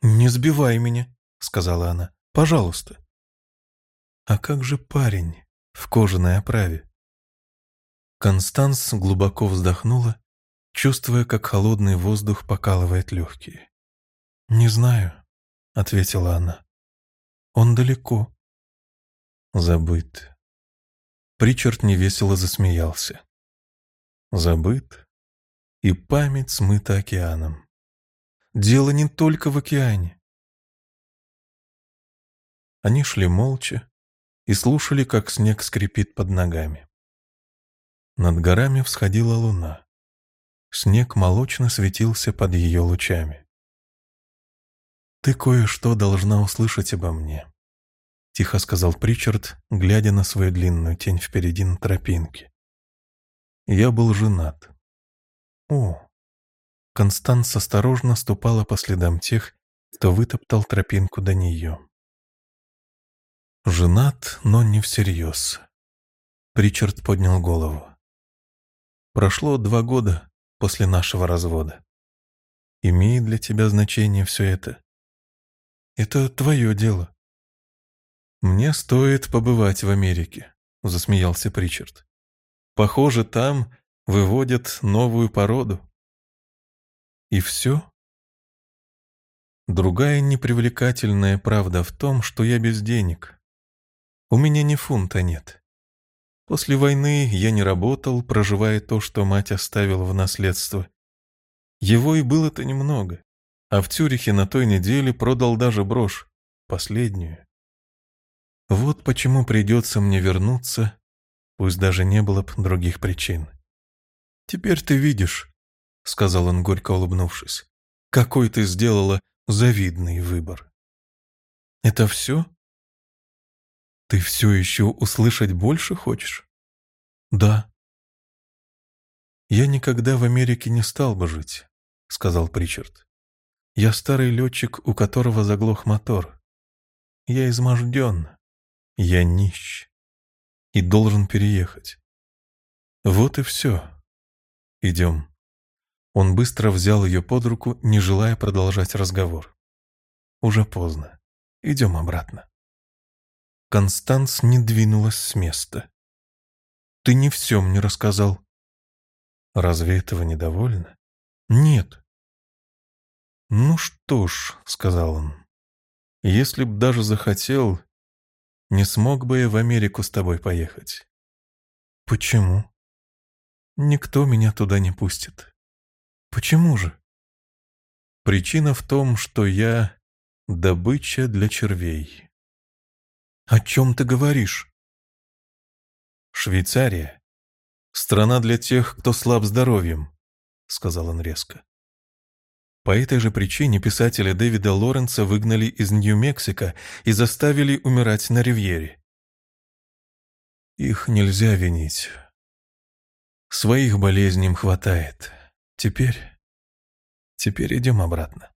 «Не сбивай меня», — сказала она. «Пожалуйста». «А как же парень в кожаной оправе?» Констанс глубоко вздохнула, чувствуя, как холодный воздух покалывает легкие. «Не знаю», — ответила она. «Он далеко». «Забыт». Причард невесело засмеялся. «Забыт? и память смыта океаном. Дело не только в океане. Они шли молча и слушали, как снег скрипит под ногами. Над горами всходила луна. Снег молочно светился под ее лучами. «Ты кое-что должна услышать обо мне», — тихо сказал Причард, глядя на свою длинную тень впереди на тропинке. «Я был женат. О! Констанс осторожно ступала по следам тех, кто вытоптал тропинку до нее. Женат, но не всерьез. Причард поднял голову. Прошло два года после нашего развода. Имеет для тебя значение все это? Это твое дело. Мне стоит побывать в Америке, засмеялся Причард. Похоже, там выводят новую породу. И все? Другая непривлекательная правда в том, что я без денег. У меня ни фунта нет. После войны я не работал, проживая то, что мать оставила в наследство. Его и было-то немного. А в Цюрихе на той неделе продал даже брошь, последнюю. Вот почему придется мне вернуться, пусть даже не было б других причин. «Теперь ты видишь», — сказал он, горько улыбнувшись, — «какой ты сделала завидный выбор. Это все? Ты все еще услышать больше хочешь? Да. Я никогда в Америке не стал бы жить, сказал Причард. Я старый летчик, у которого заглох мотор. Я изможден. Я нищ. И должен переехать. Вот и все. Идем. Он быстро взял ее под руку, не желая продолжать разговор. «Уже поздно. Идем обратно». Констанс не двинулась с места. «Ты не все мне рассказал». «Разве этого недовольно?» «Нет». «Ну что ж», — сказал он, — «если б даже захотел, не смог бы я в Америку с тобой поехать». «Почему?» «Никто меня туда не пустит». Почему же? Причина в том, что я добыча для червей. О чем ты говоришь? Швейцария — страна для тех, кто слаб здоровьем, сказал он резко. По этой же причине писателя Дэвида Лоренса выгнали из Нью-Мексико и заставили умирать на Ривьере. Их нельзя винить. Своих болезней им хватает. Теперь... Теперь идем обратно.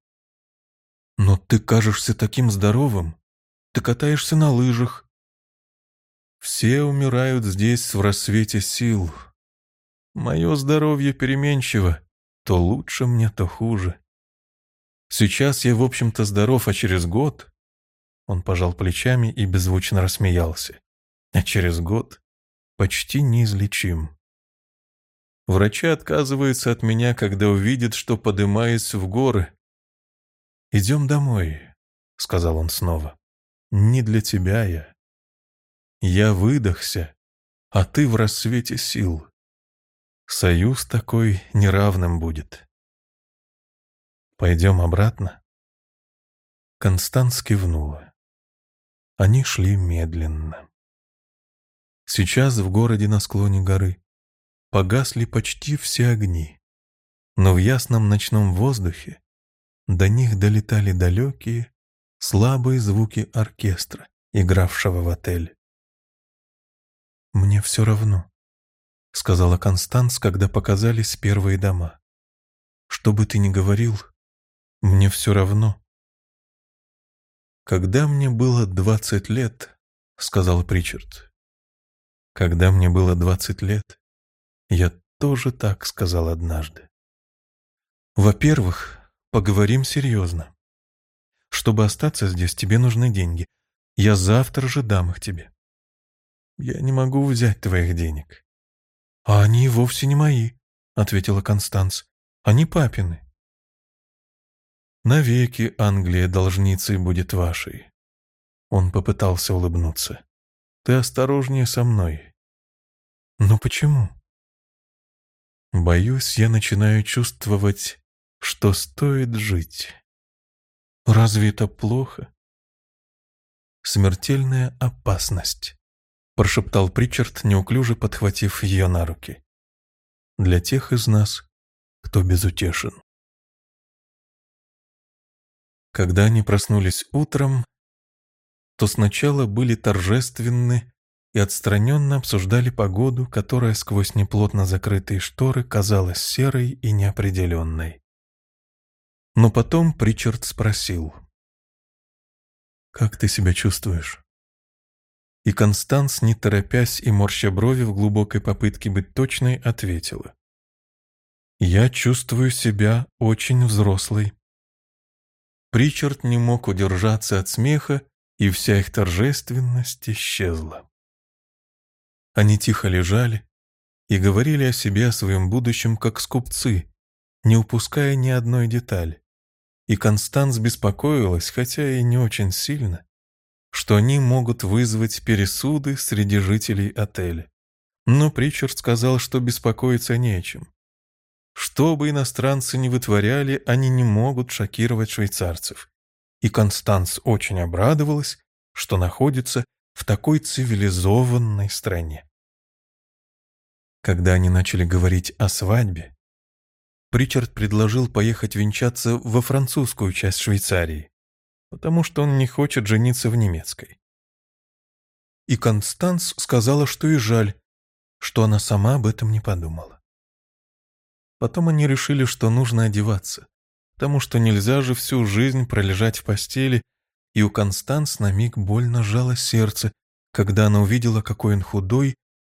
Но ты кажешься таким здоровым. Ты катаешься на лыжах. Все умирают здесь в рассвете сил. Мое здоровье переменчиво. То лучше мне, то хуже. Сейчас я, в общем-то, здоров, а через год... Он пожал плечами и беззвучно рассмеялся. А через год почти неизлечим. Врачи отказываются от меня, когда увидят, что подымаюсь в горы. «Идем домой», — сказал он снова. «Не для тебя я. Я выдохся, а ты в рассвете сил. Союз такой неравным будет. Пойдем обратно?» Констанс кивнула. Они шли медленно. Сейчас в городе на склоне горы погасли почти все огни, но в ясном ночном воздухе до них долетали далекие, слабые звуки оркестра, игравшего в отель. «Мне все равно», — сказала Констанс, когда показались первые дома. «Что бы ты ни говорил, мне все равно». «Когда мне было двадцать лет», — сказал Причард, — «когда мне было двадцать лет, я тоже так сказал однажды. Во-первых, поговорим серьезно. Чтобы остаться здесь, тебе нужны деньги. Я завтра же дам их тебе. Я не могу взять твоих денег. А они вовсе не мои, ответила Констанс. Они папины. Навеки Англия должницей будет вашей. Он попытался улыбнуться. Ты осторожнее со мной. Но почему? Боюсь, я начинаю чувствовать, что стоит жить. Разве это плохо? Смертельная опасность, прошептал Причард, неуклюже подхватив ее на руки. Для тех из нас, кто безутешен. Когда они проснулись утром, то сначала были торжественны и отстраненно обсуждали погоду, которая сквозь неплотно закрытые шторы казалась серой и неопределенной. Но потом Причард спросил. «Как ты себя чувствуешь?» И Констанс, не торопясь и морща брови в глубокой попытке быть точной, ответила. «Я чувствую себя очень взрослой». Причард не мог удержаться от смеха, и вся их торжественность исчезла. Они тихо лежали и говорили о себе, о своем будущем, как скупцы, не упуская ни одной детали. И Констанс беспокоилась, хотя и не очень сильно, что они могут вызвать пересуды среди жителей отеля. Но Причард сказал, что беспокоиться не о чем. Что бы иностранцы ни вытворяли, они не могут шокировать швейцарцев. И Констанс очень обрадовалась, что находится в такой цивилизованной стране. Когда они начали говорить о свадьбе, Причард предложил поехать венчаться во французскую часть Швейцарии, потому что он не хочет жениться в немецкой. И Констанс сказала, что и жаль, что она сама об этом не подумала. Потом они решили, что нужно одеваться, потому что нельзя же всю жизнь пролежать в постели, и у Констанс на миг больно жало сердце, когда она увидела, какой он худой,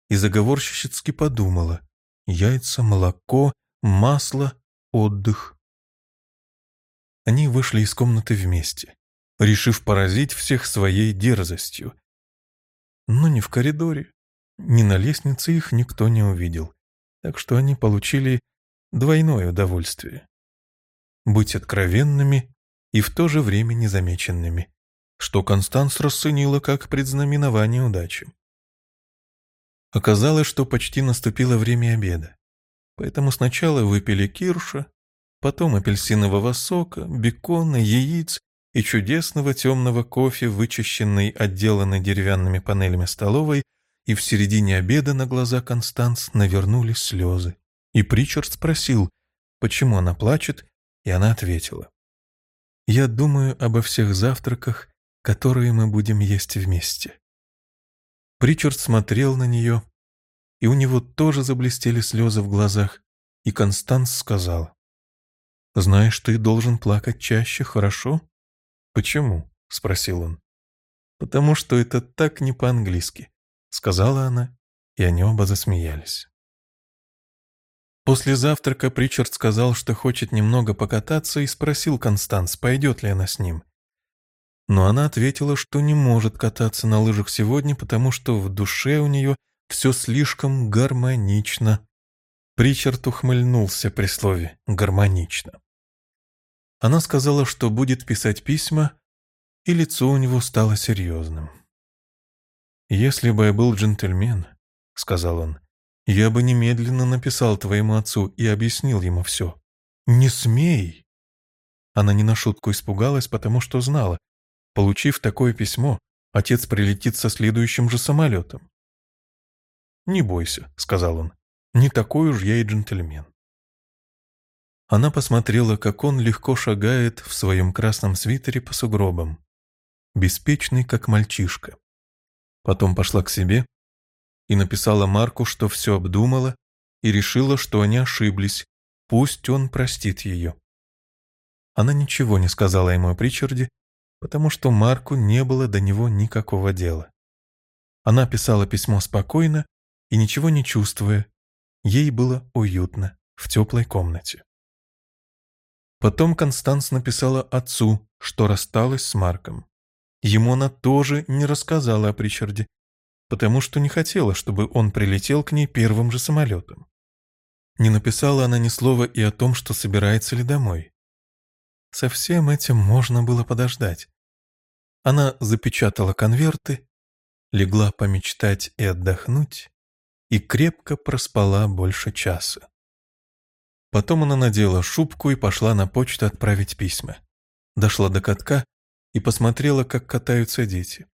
и заговорщически подумала «яйца, молоко, масло, отдых». Они вышли из комнаты вместе решив поразить всех своей дерзостью. Но ни в коридоре, ни на лестнице их никто не увидел, так что они получили двойное удовольствие. Быть откровенными и в то же время незамеченными, что Констанс расценила как предзнаменование удачи. Оказалось, что почти наступило время обеда, поэтому сначала выпили кирша, потом апельсинового сока, бекона, яиц и чудесного темного кофе, вычищенной, отделанной деревянными панелями столовой, и в середине обеда на глаза Констанс навернулись слезы. И Причард спросил, почему она плачет, и она ответила. «Я думаю обо всех завтраках, которые мы будем есть вместе». Причард смотрел на нее, и у него тоже заблестели слезы в глазах, и Констанс сказала, «Знаешь, ты должен плакать чаще, хорошо?» «Почему?» — спросил он. «Потому что это так не по-английски», — сказала она, и они оба засмеялись. После завтрака Причард сказал, что хочет немного покататься, и спросил Констанс, пойдет ли она с ним. Но она ответила, что не может кататься на лыжах сегодня, потому что в душе у нее все слишком гармонично. Причард ухмыльнулся при слове «гармонично». Она сказала, что будет писать письма, и лицо у него стало серьезным. «Если бы я был джентльмен», — сказал он, — «я бы немедленно написал твоему отцу и объяснил ему все». «Не смей!» Она не на шутку испугалась, потому что знала, получив такое письмо, отец прилетит со следующим же самолетом. «Не бойся», — сказал он, — «не такой уж я и джентльмен». Она посмотрела, как он легко шагает в своем красном свитере по сугробам, беспечный, как мальчишка. Потом пошла к себе и написала Марку, что все обдумала и решила, что они ошиблись, пусть он простит ее. Она ничего не сказала ему о Причарде, потому что Марку не было до него никакого дела. Она писала письмо спокойно и ничего не чувствуя, ей было уютно в теплой комнате. Потом Констанс написала отцу, что рассталась с Марком. Ему она тоже не рассказала о Причарде, потому что не хотела, чтобы он прилетел к ней первым же самолетом. Не написала она ни слова и о том, что собирается ли домой. Со всем этим можно было подождать. Она запечатала конверты, легла помечтать и отдохнуть и крепко проспала больше часа. Потом она надела шубку и пошла на почту отправить письма. Дошла до катка и посмотрела, как катаются дети.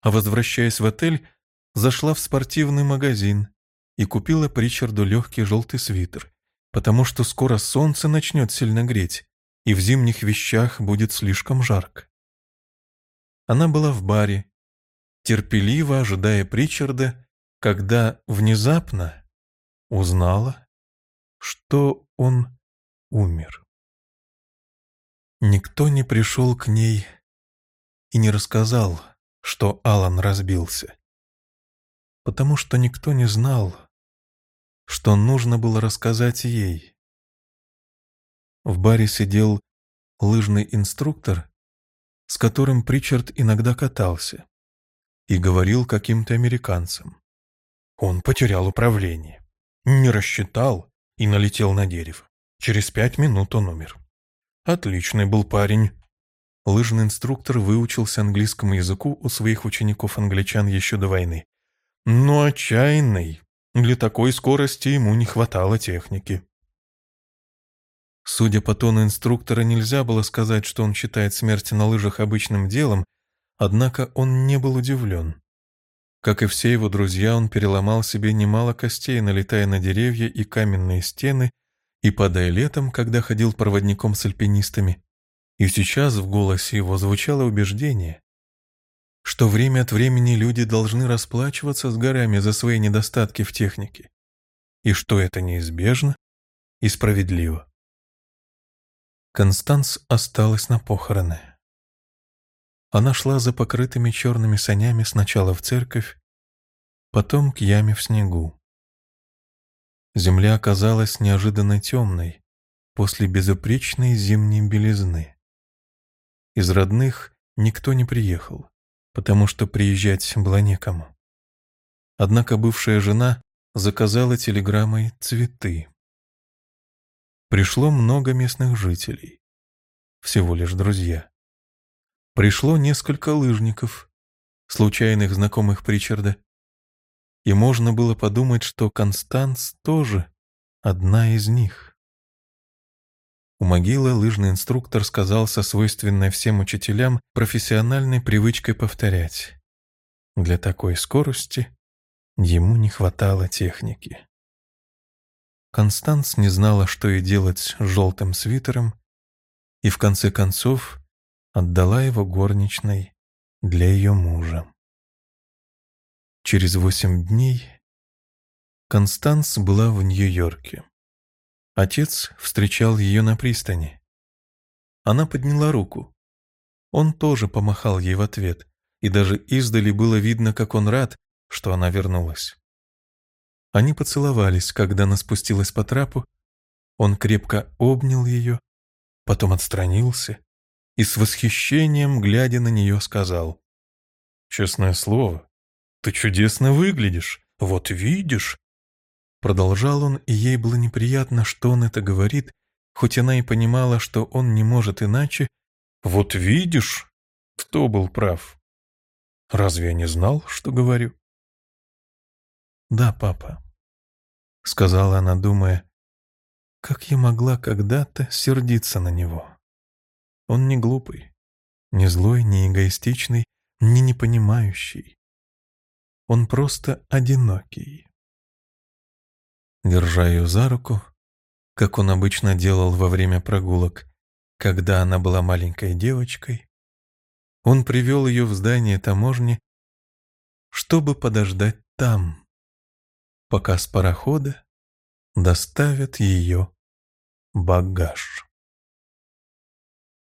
А возвращаясь в отель, зашла в спортивный магазин и купила Причарду легкий желтый свитер, потому что скоро солнце начнет сильно греть, и в зимних вещах будет слишком жарко. Она была в баре, терпеливо ожидая Причарда, когда внезапно узнала, что он умер. Никто не пришел к ней и не рассказал, что Алан разбился. Потому что никто не знал, что нужно было рассказать ей. В баре сидел лыжный инструктор, с которым Причард иногда катался, и говорил каким-то американцам. Он потерял управление, не рассчитал и налетел на дерево. Через пять минут он умер. Отличный был парень. Лыжный инструктор выучился английскому языку у своих учеников-англичан еще до войны. Но отчаянный. Для такой скорости ему не хватало техники. Судя по тону инструктора, нельзя было сказать, что он считает смерть на лыжах обычным делом, однако он не был удивлен. Как и все его друзья, он переломал себе немало костей, налетая на деревья и каменные стены, и падая летом, когда ходил проводником с альпинистами. И сейчас в голосе его звучало убеждение, что время от времени люди должны расплачиваться с горами за свои недостатки в технике, и что это неизбежно и справедливо. Констанс осталась на похороны. Она шла за покрытыми черными санями сначала в церковь, потом к яме в снегу. Земля оказалась неожиданно темной после безупречной зимней белизны. Из родных никто не приехал, потому что приезжать было некому. Однако бывшая жена заказала телеграммой цветы. Пришло много местных жителей, всего лишь друзья. Пришло несколько лыжников, случайных знакомых Причарда, и можно было подумать, что Констанс тоже одна из них. У могилы лыжный инструктор сказал со свойственной всем учителям профессиональной привычкой повторять. Для такой скорости ему не хватало техники. Констанс не знала, что и делать с желтым свитером, и в конце концов отдала его горничной для ее мужа. Через восемь дней Констанс была в Нью-Йорке. Отец встречал ее на пристани. Она подняла руку. Он тоже помахал ей в ответ, и даже издали было видно, как он рад, что она вернулась. Они поцеловались, когда она спустилась по трапу, он крепко обнял ее, потом отстранился и с восхищением, глядя на нее, сказал, «Честное слово, ты чудесно выглядишь, вот видишь». Продолжал он, и ей было неприятно, что он это говорит, хоть она и понимала, что он не может иначе. «Вот видишь, кто был прав? Разве я не знал, что говорю?» «Да, папа», — сказала она, думая, «как я могла когда-то сердиться на него? Он не глупый, не злой, не эгоистичный, не непонимающий. Он просто одинокий. Держа ее за руку, как он обычно делал во время прогулок, когда она была маленькой девочкой, он привел ее в здание таможни, чтобы подождать там, пока с парохода доставят ее багаж.